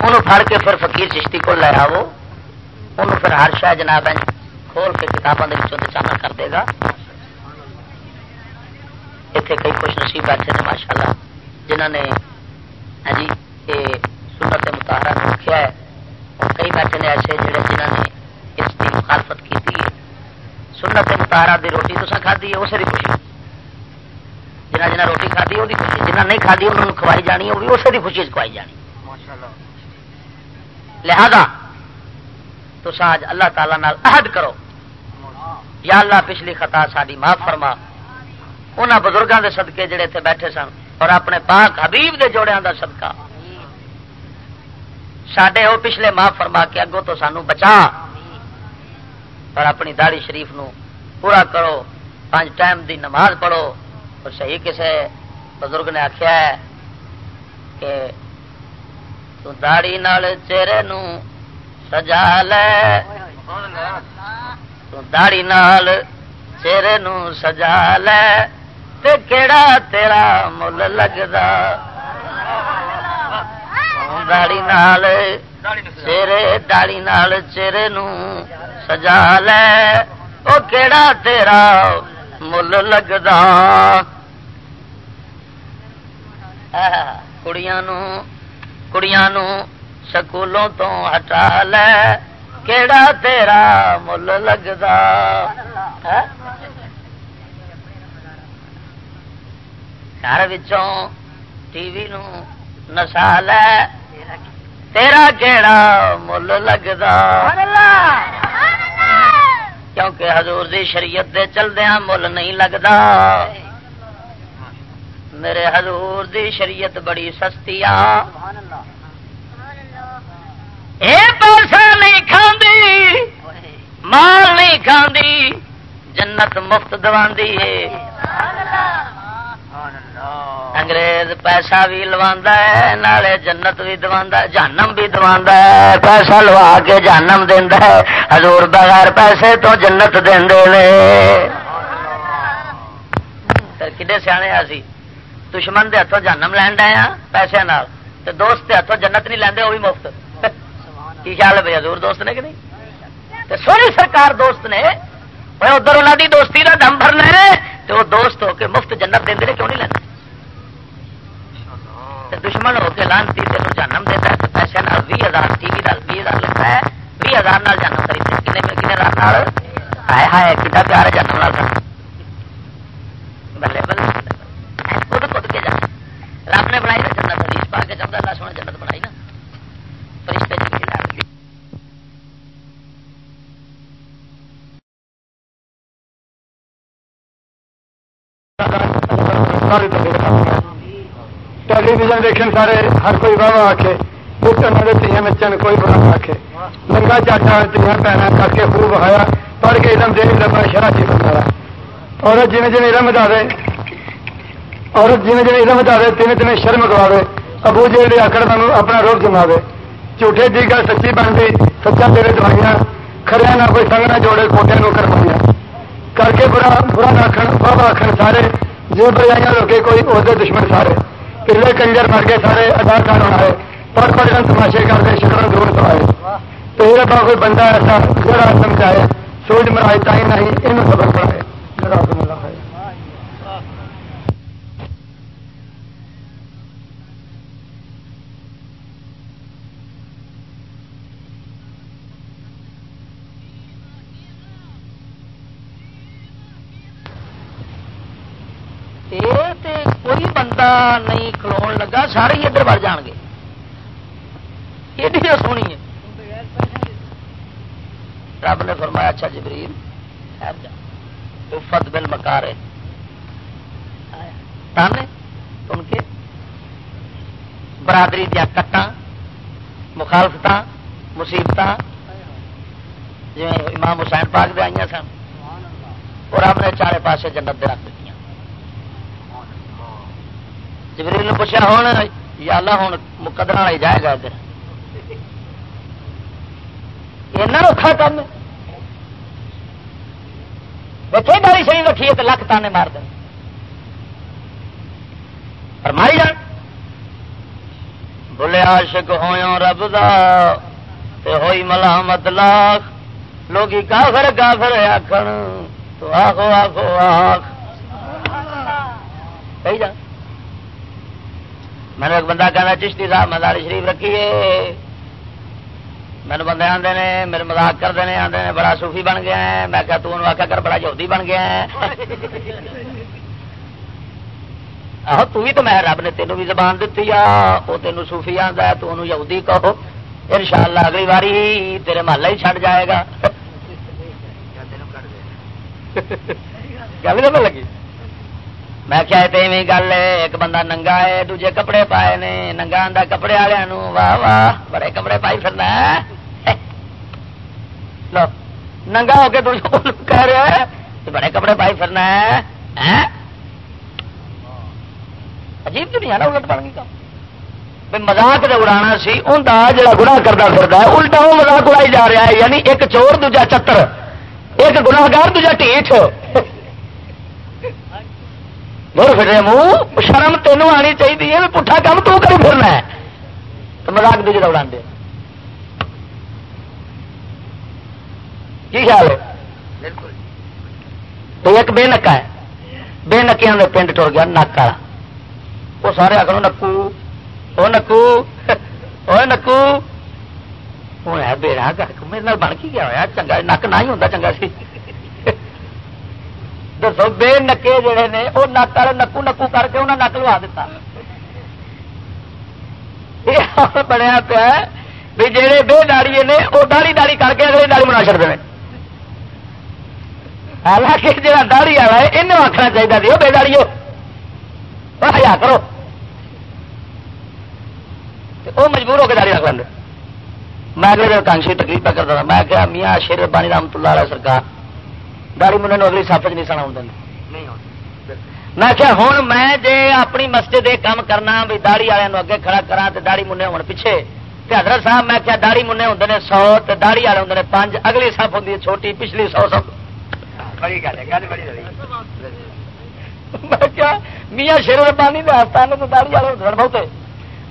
انہوں پھڑ کے پھر فقیر چشتی کو لے آو ان پھر ہر شاہ جناب کھول کے کتابوں کے چانا کر دے گا۔ اتنے کئی خوش نصیب بیٹھے نے ماشاء اللہ جنہ نے ہاں جی یہ سنت متحرہ رکھا ہے۔ کئی بیٹھے نے ایسے جڑے جنہ نے اس کی مخالفت کی سنت متحرہ دی روٹی تو کھدی ہے، اسے بھی خوشی۔ جنہ جنہ روٹی کھدی وہ خوشی جنہ نہیں کھدی انہوں نے کھوائی جانی وہ بھی اسی خوشی کھوائی جانی لہذا تو ساج اللہ تعالی نال عہد کرو۔ یا اللہ پچھلی خطا ساری معاف فرما۔ ان بزرگوں کے صدقے جڑے تھے بیٹھے سن اور اپنے پاک حبیب دے جوڑیاں دا صدقہ۔ سڈے وہ پچھلے معاف فرما کے اگوں تو سانو بچا۔ اور اپنی داڑی شریف نو پورا کرو۔ پانچ ٹائم دی نماز پڑھو۔ اور صحیح کسے بزرگ نے آخیا ہے کہ تو داڑی نال چہرے نو سجا لے۔ تو داڑی نال چہرے نو سجا لے۔ تے کیڑا تیرا مل لگتا داڑی نال چہرے داڑی نال چہرے نو سجا لے۔ او کیڑا تیرا مل لگتا کڑیاں کڑیاں سکولوں تو ہٹا لے کیڑا تیرا مل لگتا گھر ٹی وی نسا لے تیرا کہڑا مل لگتا کیونکہ حضور دی شریعت دے چلدیا مل نہیں لگتا میرے حضور دی شریعت بڑی سستی آ۔ پیسہ نہیں کھاندی، مال نہیں کھاندی، جنت مفت دوی ہے۔ انگریز پیسہ بھی لوا نالے جنت بھی دوا جانم بھی دوا پیسہ لوا کے جانم دینا ہزور بغیر پیسے تو جنت دے کھے سیانے آ سی دشمن کے ہاتھوں جانم لین ہاں پیسے دوست کے ہاتھوں جنت نہیں لیندے وہ بھی مفت۔ کی خیال ہے بھائی ہزور دوست نے کہ نہیں؟ سونی سرکار دوست نے ادھر انہوں کی دوستی کا دم بھر لے تو وہ دوست ہو کے مفت جنت دے کیوں نہیں لینا دشمن ہو کے لانتی تین جنم دیتا ہے پیسے بھی ہزار ٹی وی بھی ہزار لیتا ہے بھی ہزار جنم خریدتے کنے کنے ہزار ہائے ہائے کتا پیار جنم لال بلے بلے۔ رب نے بنائی نا جنت حدیث پا کے چلتا اللہ سونے جنت بنائی نا فرشتے ٹیلی ویژن دیکھیں سارے ہر کوئی واہ واہ آخے تیاں بچوں کوئی برا نہ آخے لنگا چاٹا تیاں پینا کر کے خوب بہایا پڑھ کے علم دے لبا شرح جی بنایا عورت جی جی علم دے عورت جی جی علم بتا دے تین تین شرم گوا ابو جی آکڑ تمہیں اپنا روپ جما دے جھوٹے دی گل سچی بن گئی، سچا تیرے دوائیاں کھڑیا نہ کوئی سنگ نہ جوڑے کوٹے نو کروائیاں کر کے برا برا آخر بابا آخر سارے جی برائیاں روکے کوئی عہدے دشمن سارے۔ کلے کنجر مر گئے سارے اداکار آئے پڑھ پڑھ کر تماشے کرتے شکر دور تو آئے تو یہ کوئی بندہ ایسا جڑا سمجھائے، سوچ مرائے تھی نہیں یہ خبر پڑھائے۔ جڑا نہیں کھلو لگا سارے ہی ادھر بڑھ جان گے یہ سونی ہے رب نے فرمایا اچھا جبریل افت بل مکارے تانے ان کے برادری دیا کٹا مخالفت مصیبت جی امام حسین پاک دے آئی سن اور رب نے چارے پاسے جنت دے رکھ دیتی جبریل نے پوچھا، ہوں یا اللہ ہوں مقدر والا جائے گا ادھر ایسا اوکھا کام بچے گاڑی شری رکھیے تو لکھ تانے مار دیں۔ پر ماری جان۔ بولے عاشق ہویا رب دا، تے ہوئی ملامت لاکھ۔ لوگ کافر کافر آخر تو آخو آخو، آخ۔ کہی جان۔ میں نے ایک بندہ کہنا چشتی صاحب مزاری شریف رکھیے میرے بندے آتے ہیں میرے مزاق کرتے ہیں آتے ہیں بڑا صوفی بن گیا ہے۔ میں کہا تو آخیا کر بڑا یہودی بن گیا ہے۔ آہو تو بھی تو میں رب نے تینوں بھی زبان دیتی آ وہ تینوں صوفی آتا ہے تو انہوں یہودی کہو۔ ان شاء اللہ اگلی باری تیرے محلہ ہی چھڑ جائے گا۔ گل لگی؟ میں کیا گل ایک بندہ ننگا ہے دوجے کپڑے پائے نے ننگا آدھا کپڑے والوں واہ واہ بڑے کپڑے پائی پھرنا لو ننگا ہو کے کہہ رہا ہے بڑے کپڑے پائی پھرنا ہے عجیب تو نہیں ہے نا الٹ بن گئی مزاق دے اڑانا سی ان کا جڑا گناہ کرتا پھر الٹا وہ مزاق اڑائی جا رہا ہے یعنی ایک چور دوجا چتر ایک گناگار دوجا ٹھیک مر پھر منہ شرم تینوں آنی چاہیے پٹھا کام تو کری پھرنا ہے تو مزاق دوجے اڑا دے کی خیال ہے تو ایک بے نکا ہے بے نکیا میں پنڈ ٹر گیا نک والا وہ سارے آخر نکو وہ نکو وہ نکو ہوں ہے بیڑا میرے بن کی گیا ہوا چنگا نک نہ ہی ہوتا چنگا سی دسو بے نکے جڑے نے وہ نک والے نکو نکو کر کے انہیں نک لوا دیتا بنیا پیا بھی جہے بے داڑی نے وہ داڑی داڑی کر کے اگلی داڑی بنا چڑتے ہیں حالانکہ جہاں داڑی والا ہے یہ آخنا چاہیے بے داڑی ہزار کرو وہ مجبور ہو کے داڑی رکھ لیں میں اگلے دن کانشی تکلیف پہ کرتا تھا میں کیا میاں شیر بانی رحمت اللہ علیہ سرکار داڑی منہ اگلی سف چ نہیں سنا میں کیا ہوں میں جے اپنی مسجد یہ کام کرنا بھی داڑی والوں اگے کھڑا کرا تو داڑی منہ ہو پیچھے حضرت صاحب میں کیا داڑی منہ ہوں نے سو تو داڑی والے ہوں نے پانچ اگلی سف ہوں چھوٹی پچھلی سو سب میاں شیر ربانی کے آستان تو داڑی والے ہوں بہتے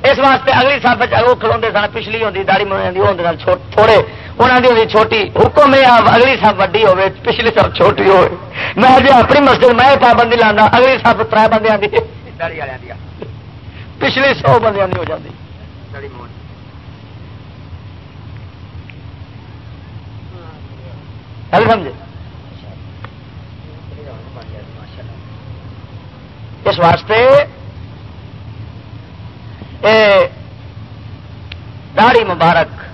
اس واسطے اگلی سب وہ کھلوتے سن پچھلی ہوتی داڑی منہ ہوں تھوڑے انہوں کی ہوتی چھوٹی حکم ہے اگلی سب وڈی ہوے پچھلی سب چھوٹی ہوے میں جی اپنی مسجد میں پابندی لانا اگلی سب تر بندے کی پچھلی سو بندے ہو جاتی سمجھے اس واسطے داڑی مبارک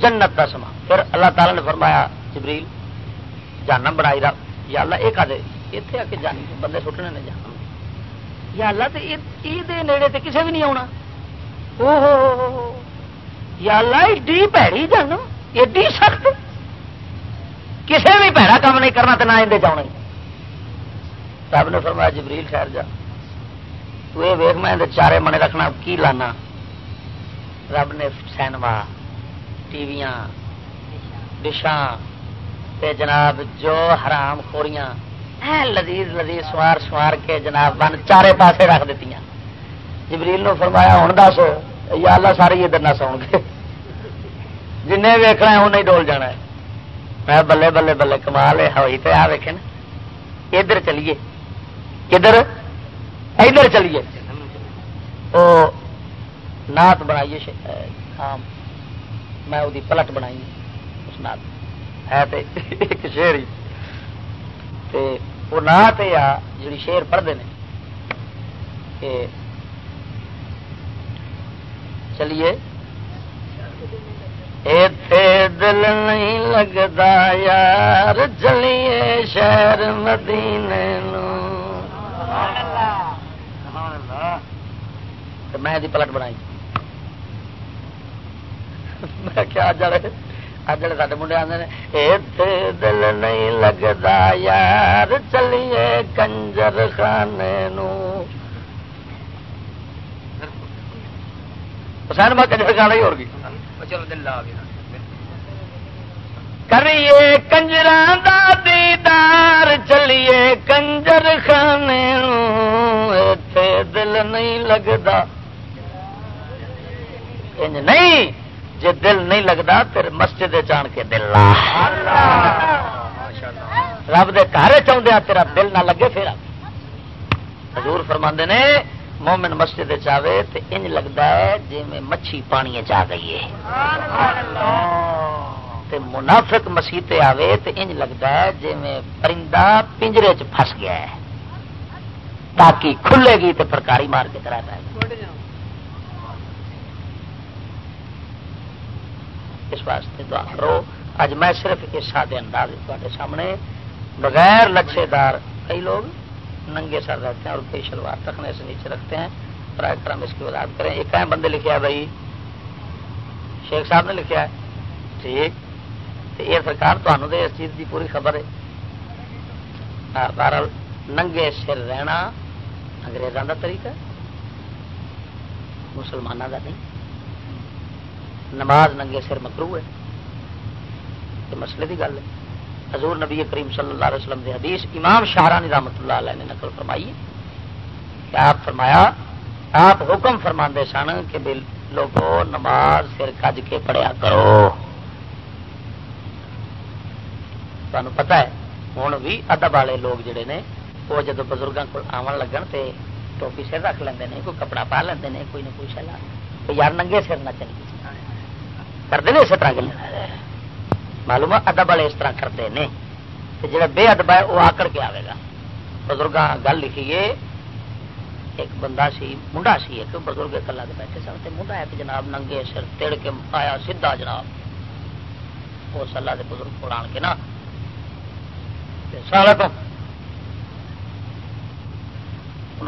جنت کا سما۔ پھر اللہ تعالی نے فرمایا، جبریل جانا بڑائی رب یا اللہ یہ کدے اتنے آ کے جانی بندے سٹنے نے جانا یا اللہ تو یہ نیڑے تے کسے بھی نہیں آنا یا اللہ، ایڈی پیڑی جان ایڈی سخت۔ کسے بھی پیڑا کام نہیں کرنا تو نہ اندر جانا رب نے فرمایا، جبریل ٹھہر جا۔ تو یہ ویخ میں چارے منے رکھنا، کی لانا؟ رب نے سینما۔ ٹی وی ڈشاں جناب جو حرام خوریاں لذیذ لذیذ سوار سوار کے جناب بن چارے پاسے رکھ دیتی جبریل نو فرمایا ہوں دس یا اللہ سارے ادھر نہ سو گے۔ جن ویکنا ہے، انہیں ڈول جانا ہے۔ میں بلے بلے بلے، کمال ہوئی تو آ ویکے نا۔ ادھر چلیے۔ کدھر؟ ادھر چلیے۔ وہ نات بنائیے میں وہ پلٹ بنائی اس نات ہے ایک شیر ہی۔ وہ نات آ جی شیر پڑھتے ہیں کہ چلیے۔ دل نہیں لگتا یار چلیے شہر مدینے میں پلٹ بنائی۔ میں کیا جڑے اج والے سارے منڈے آتے دل نہیں لگتا یار چلیے کنجر خانے میں کنجر خانا ہی ہوگی چلو دل لا گیا کریے کنجر دیدار چلیے کنجر خانے دل نہیں لگتا نہیں جی دل نہیں لگتا پھر مسجد جان کے دل رب دے گھر چاہدہ تیرا دل نہ لگے پھر۔ حضور فرما نے مومن مسجد چاہے تو انج لگتا ہے جی میں مچھی پانی چاہ گئی ہے۔ منافق مسیطے آوے تو انج لگتا ہے جی میں پرندہ پنجرے چ پھس گیا ہے۔ تاکہ کھلے گی تو پرکاری مار کے کرا پائے اس واسطے دعا کرو۔ اج میں صرف اس سادے انداز تے سامنے، بغیر لچھے دار کئی لوگ ننگے سر رہتے ہیں اور کئی شلوار تکنے سے نیچے رکھتے ہیں۔ برائے کرم اس کی وضاحت کریں۔ ایک اہم بندے لکھا ہے بھائی، شیخ صاحب نے لکھا ہے۔ ٹھیک۔ یہ سرکار تمہوں اس چیز کی پوری خبر ہے۔ بہرحال ننگے سر رہنا انگریزوں کا طریقہ مسلمانوں کا نہیں۔ نماز ننگے سر مکرو ہے۔ یہ مسئلے کی گل ہے۔ حضور نبی کریم صلی اللہ علیہ وسلم حدیث امام شاہرانی رحمت اللہ علیہ نے نقل فرمائی کہ آپ فرمایا؟ آپ حکم فرما سن کہ لوگوں نماز سر کج کے پڑھیا کرو۔ تمہیں پتا ہے ہوں بھی ادب والے لوگ جڑے نے، وہ جدو بزرگوں کو آن لگن تے ٹوپی سر رکھ لیں کوئی کپڑا پا لیں کوئی نہ کوئی شلا یار ننگے سر نہ چلیے کرتے ہیں اس طرح گل معلوم ادب والے اس طرح کرتے ہیں جڑا بے ادب ہے وہ آکڑ کے آئے گا بزرگ گل لکھیے ایک بندہ سی منڈا سی ایک بزرگ کلا کے بیٹھے سن منڈا ایک جناب ننگے سر تڑ کے آیا سیدا جناب اس اللہ کے بزرگ کو آن کے نا سال تو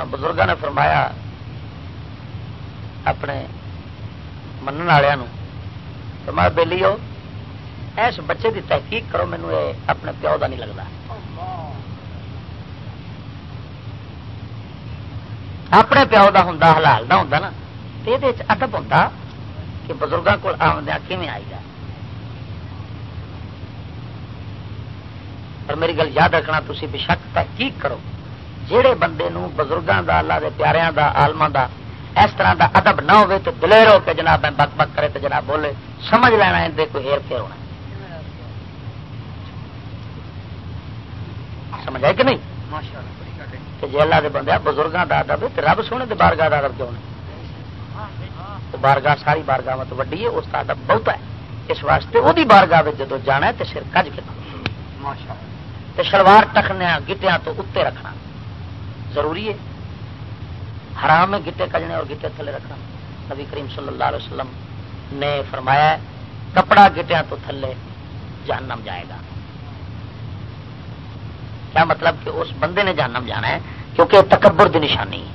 بزرگوں نے فرمایا اپنے من والوں فرمایا بہلی ہو اس بچے کی تحقیق کرو، مینو یہ اپنے پیو کا نہیں لگتا اپنے پیو کا ہوں حلال کا ہوں نا تو یہ ادب ہوں کہ بزرگوں کو آمدیا کھے آئی گا پر میری گل یاد رکھنا تھی بشک تحقیق کرو جہے بندے بزرگوں کا اللہ کے پیاروں کا آلما کا اس طرح کا ادب نہ ہو تو دلیر ہو کے جناب بک بک کرے تو جناب بولے سمجھ لینا اندر کوئی ہیر پھیر ہونا سمجھ آئے کہ نہیں؟ کہ جی اللہ کے بندے بزرگوں کا ادب تو رب سونے کے بارگاہ کا ادب کیوں تو بارگاہ ساری بارگاہ تو وڈی ہے اس کا ادب بہت ہے۔ اس واسطے وہ بارگاہ جدو جانا ہے تو سر کج کے شلوار ٹکنے گٹیا تو اتنے رکھنا۔ ضروری ہے۔ حرام ہے گٹے کجنے اور گٹے تھلے رکھنا۔ نبی کریم صلی اللہ علیہ وسلم نے فرمایا کپڑا گٹیا تو تھلے جہنم جائے گا۔ کیا مطلب کہ اس بندے نے جہنم جانا ہے؟ کیونکہ تکبر کی نشانی ہے۔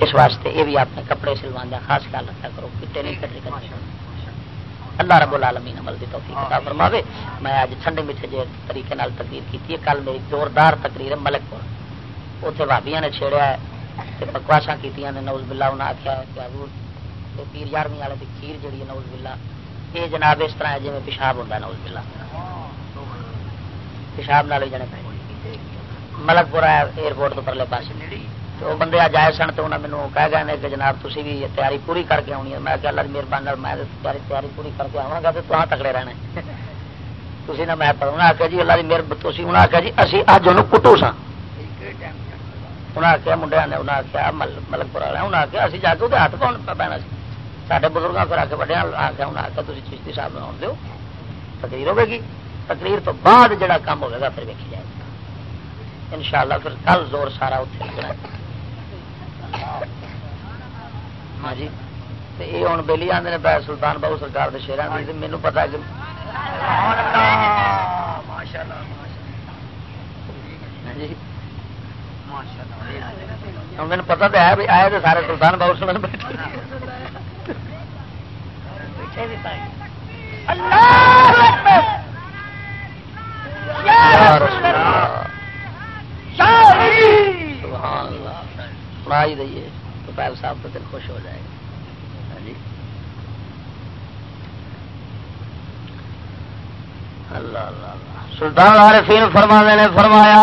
اس واسطے یہ بھی آپ نے کپڑے سلوا دیا، خاص خیال رکھا کرو گٹے نہیں کٹے کرنا اللہ رب العالمین عمل کی توفیق عطا فرماوے۔ میں آج ٹھنڈے میٹھے جے طریقے تقریر کی کل میری زوردار تقریر ہے ملک پور۔ اتنے بھابیا نے چھیڑیا ہے۔ بکواسا کی نوز بلا انہیں آخیا کہ پیر یارویں والے کی کھیر جہی ہے نوز بلا یہ جناب اس طرح ہے جی پیشاب ہوتا نوز بلا پیشاب نال جنے پہ ملک پورا ایئرپورٹ تو پرلے پاس تو بندے آج آئے سن تو انہیں مینو کہہ گئے کہ جناب تھی بھی تیاری پوری کر کے آنی ہے میں کہ اللہ مہربانی میں تیاری تیاری پوری کر کے آوا گا تو تاں تکڑے رہنے تھی نہ میں انہیں آخیا جی اللہ کی مہربانی انہیں آخیا جی اسی اج انہوں کٹو سا انہیں آخیا منڈیا نے انہیں آخیا ملک پور والے انہیں آخیا اسی جا کے وہ ہاتھ پاؤن پینا سارے بزرگوں پھر آ کے وڈیا آخیا انہیں آخیا تھی چشتی صاحب آن دو تقریر ہوے گی تقریر تو بعد جڑا کام ہوگا گا پھر ویکھی جائے گا ان شاء اللہ پھر کل زور سارا اتنے لگنا ہاں جی یہ ہوں بہلی آدھے نے پہ سلطان بہو سرکار کے شیران مینو پتا کہ ماشاء اللہ ہاں جی میرے پتا تو ہے بھی آئے تو سارے سلطان بہت سمجھ بیٹھے سنا ہی دئیے تو پہل صاحب تو دل خوش ہو جائے۔ گا جی۔ اللہ اللہ سلطان عارفین فرمانے نے فرمایا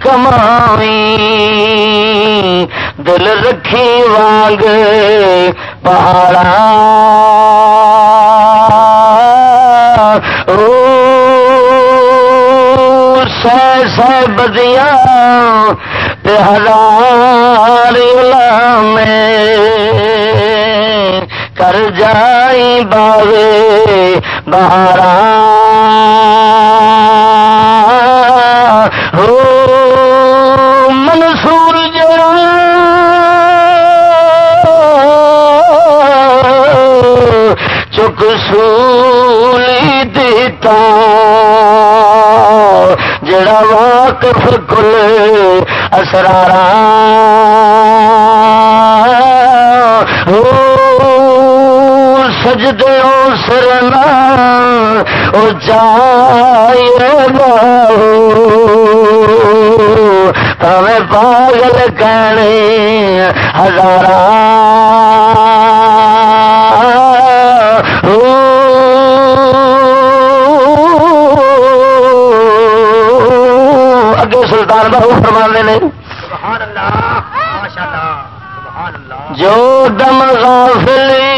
کمائی دل رکھی وانگ پہاڑا سہ سہ بدیاں ہزار میں کر جائی باوے بہارا سولی دیتا جڑا واقف کل اسرارا۔ سجدے سرنا او جائے پاگل کہنے ہزارہ سلطان بہو فرما نے۔ جو دم غافلی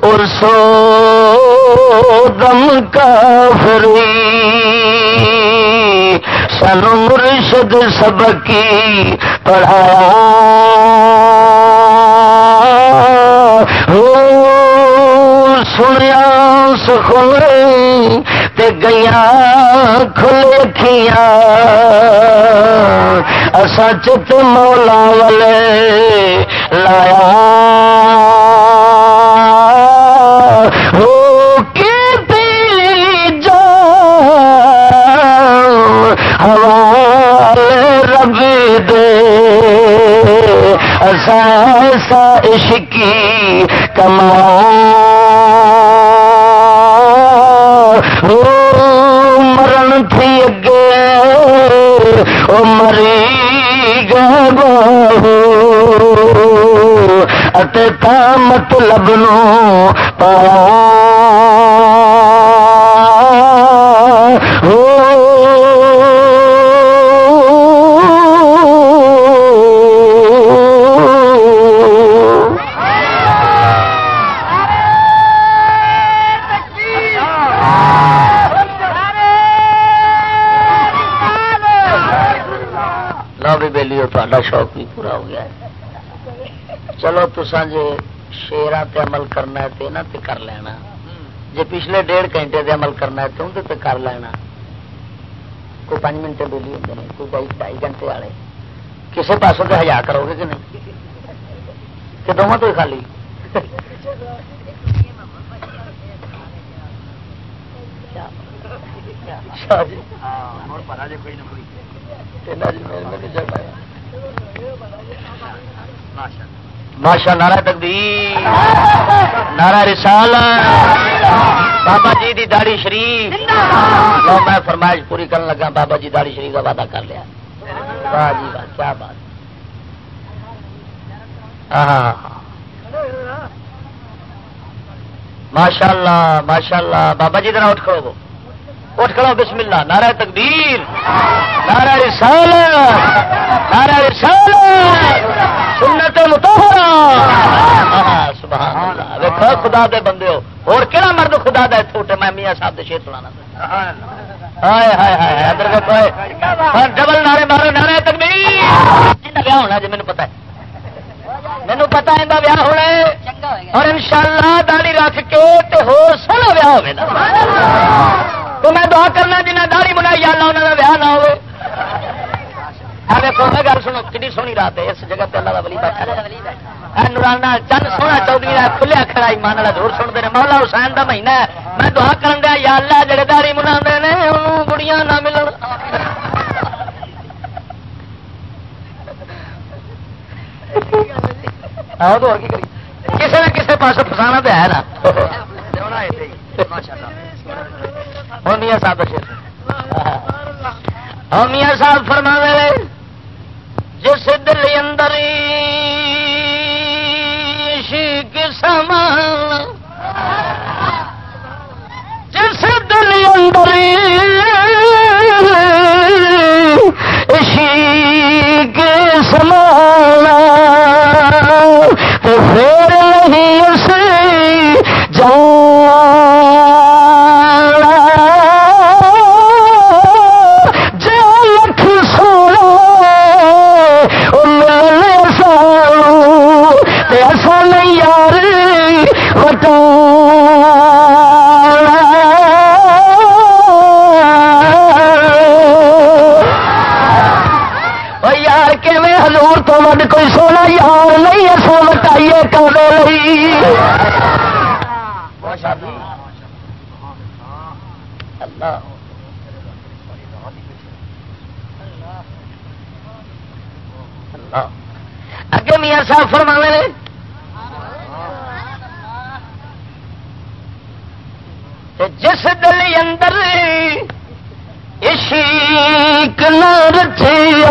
اور سو دم کافری سنو مرشد سبق کی پڑھایا۔ سنیا سکھلے تے گیا کھلے کھیا اسا چت مولا والے لایا۔ ہو کے جا، حوالے رب دے۔ اسا ایسا عشقی کما اتے تا مطلب نو لو بھی شوق بھی پورا ہو گیا ہے چلو تسا جی شیرا تے عمل کرنا ہے تے نہ تے کر لینا۔ جی پچھلے ڈیڑھ گھنٹے تے عمل کرنا ہے تو تے کر لینا۔ کوئی پانچ منٹ بولی ہوتے ہیں کوئی ڈھائی ڈھائی گھنٹے والے۔ کسی پاسوں تے ہزار کرو گے کہ نہیں؟ کہ دونوں تو خالی؟ جی۔ تینا ماشا نارا تقدیر نارا رسال بابا جی دی داڑی شریف۔ لو میں فرمائش پوری کرنے لگا، بابا جی داڑی شریف کا وعدہ کر لیا۔ واہ جی واہ، کیا بات۔ ہاں ماشاء اللہ ماشاء اللہ بابا جی ذرا اٹھ کھڑو۔ گو اٹھ کھڑو بسم اللہ، نعرہ تقدیر نعرہ رسال نعرہ رسال سنت متحرہ سبحان اللہ، ویکھو، خدا دے بندے ہو۔ اور کہڑا مرد خدا دا اتنے اٹھے میں میاں صاحب دے شیر سنانا۔ ہائے ہائے ہائے ادھر دیکھو ڈبل نعرے مارو، نعرہ تقدیر انہاں بیاہ ہونا جی مینوں پتہ ہے۔ مینو پتا ہے ویاہ ہونا اور ان شاء اللہ داڑی رکھ کے تے ہو سونا ویاہ ہوے نا۔ تو میں دعا کرنا جنہیں داڑی بنائی اللہ انہوں کا ویاہ نہ ہوئے دیکھو میں گل سنو کھی سونی رات ہے اس جگہ پہ اللہ کا ولی بیٹھا نورانا چند سونا چودھری کا کھلیا کھڑا ایمان والا زور سنتے ہیں مولا حسین کا مہینہ ہے میں دعا کرن دیا یا اللہ جڑے داڑی منا نے انہوں گڑیاں نہ ملن کسی نہ کسی پاس فسانا تو ہے نا میاں صاحب میاں صاحب فرما جس دل اندر عشق سمان جس دل اندر عشق سمانا تو پھر نہیں اسے جانا کوئی سونا یار نہیں اصل بتائیے کرنے لئی۔ اللہ اگے میاں صاحب فرما نے۔ جس دل اندر عشق نہ رچیا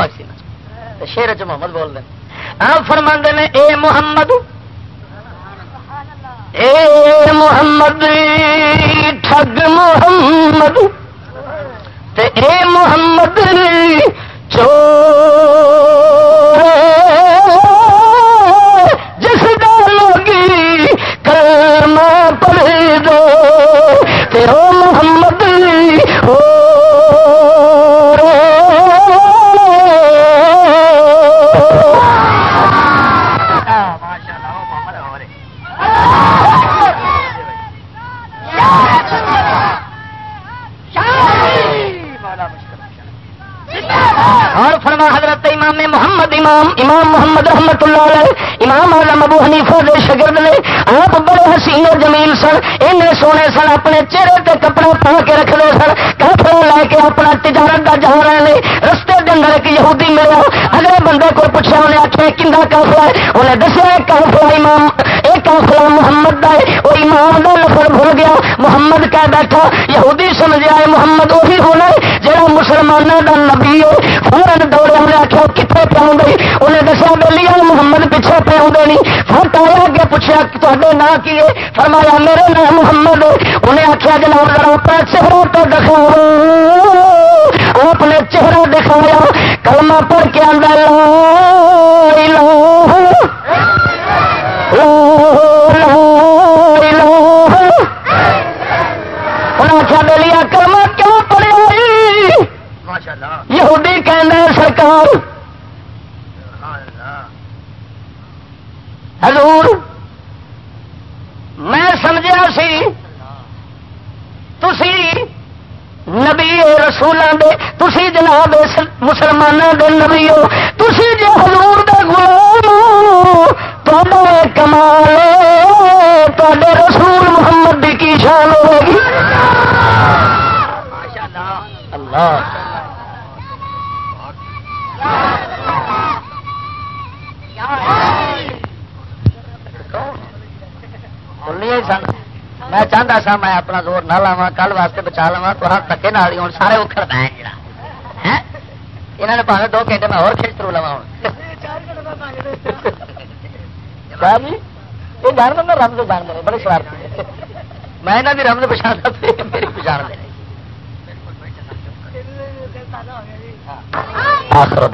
شیر چ محمد بول دیں۔ فرما نے اے محمد سمجھا ہے محمد وہی ہونا ہے۔ جہاں مسلمانوں کا نبی ہے فورن دوڑے انہیں آخیا کتنے پیاؤں گئی انہیں دسیا بہلی محمد پیچھے پیاؤں نہیں۔ فٹ آیا اگے پوچھا تے نا کی ہے؟ فرمایا، میرے نام محمد انہیں آخیا جناب، ذرا اپنا چہرہ تو دکھاؤ۔ آپ نے چہرہ دکھایا کلمہ پڑھ کے آدھا لا الہ لا الہ انہیں آخیا بہلی کلمہ کیوں پڑھے یہودی کہنا سرکار حضور میں سمجھا سی تسی نبی رسولوں دے تسی جناب مسلمانوں دے نبی ہو تسی جو حضور دے غلام تو کمال تے رسول محمد کی شان ہوگی اللہ سن میں چاہتا سا میں نہ لاوا کل واسطے بچا لوا تو ہر تکے نال ہوں سارے اکھڑ پہ یہاں نے پاوے دو گھنٹے میں اور کھیچ کرو لوا ہوں یہ دے بڑے شرارتی میں یہاں کی رمز پچھا میری پچھاڑ دے آخر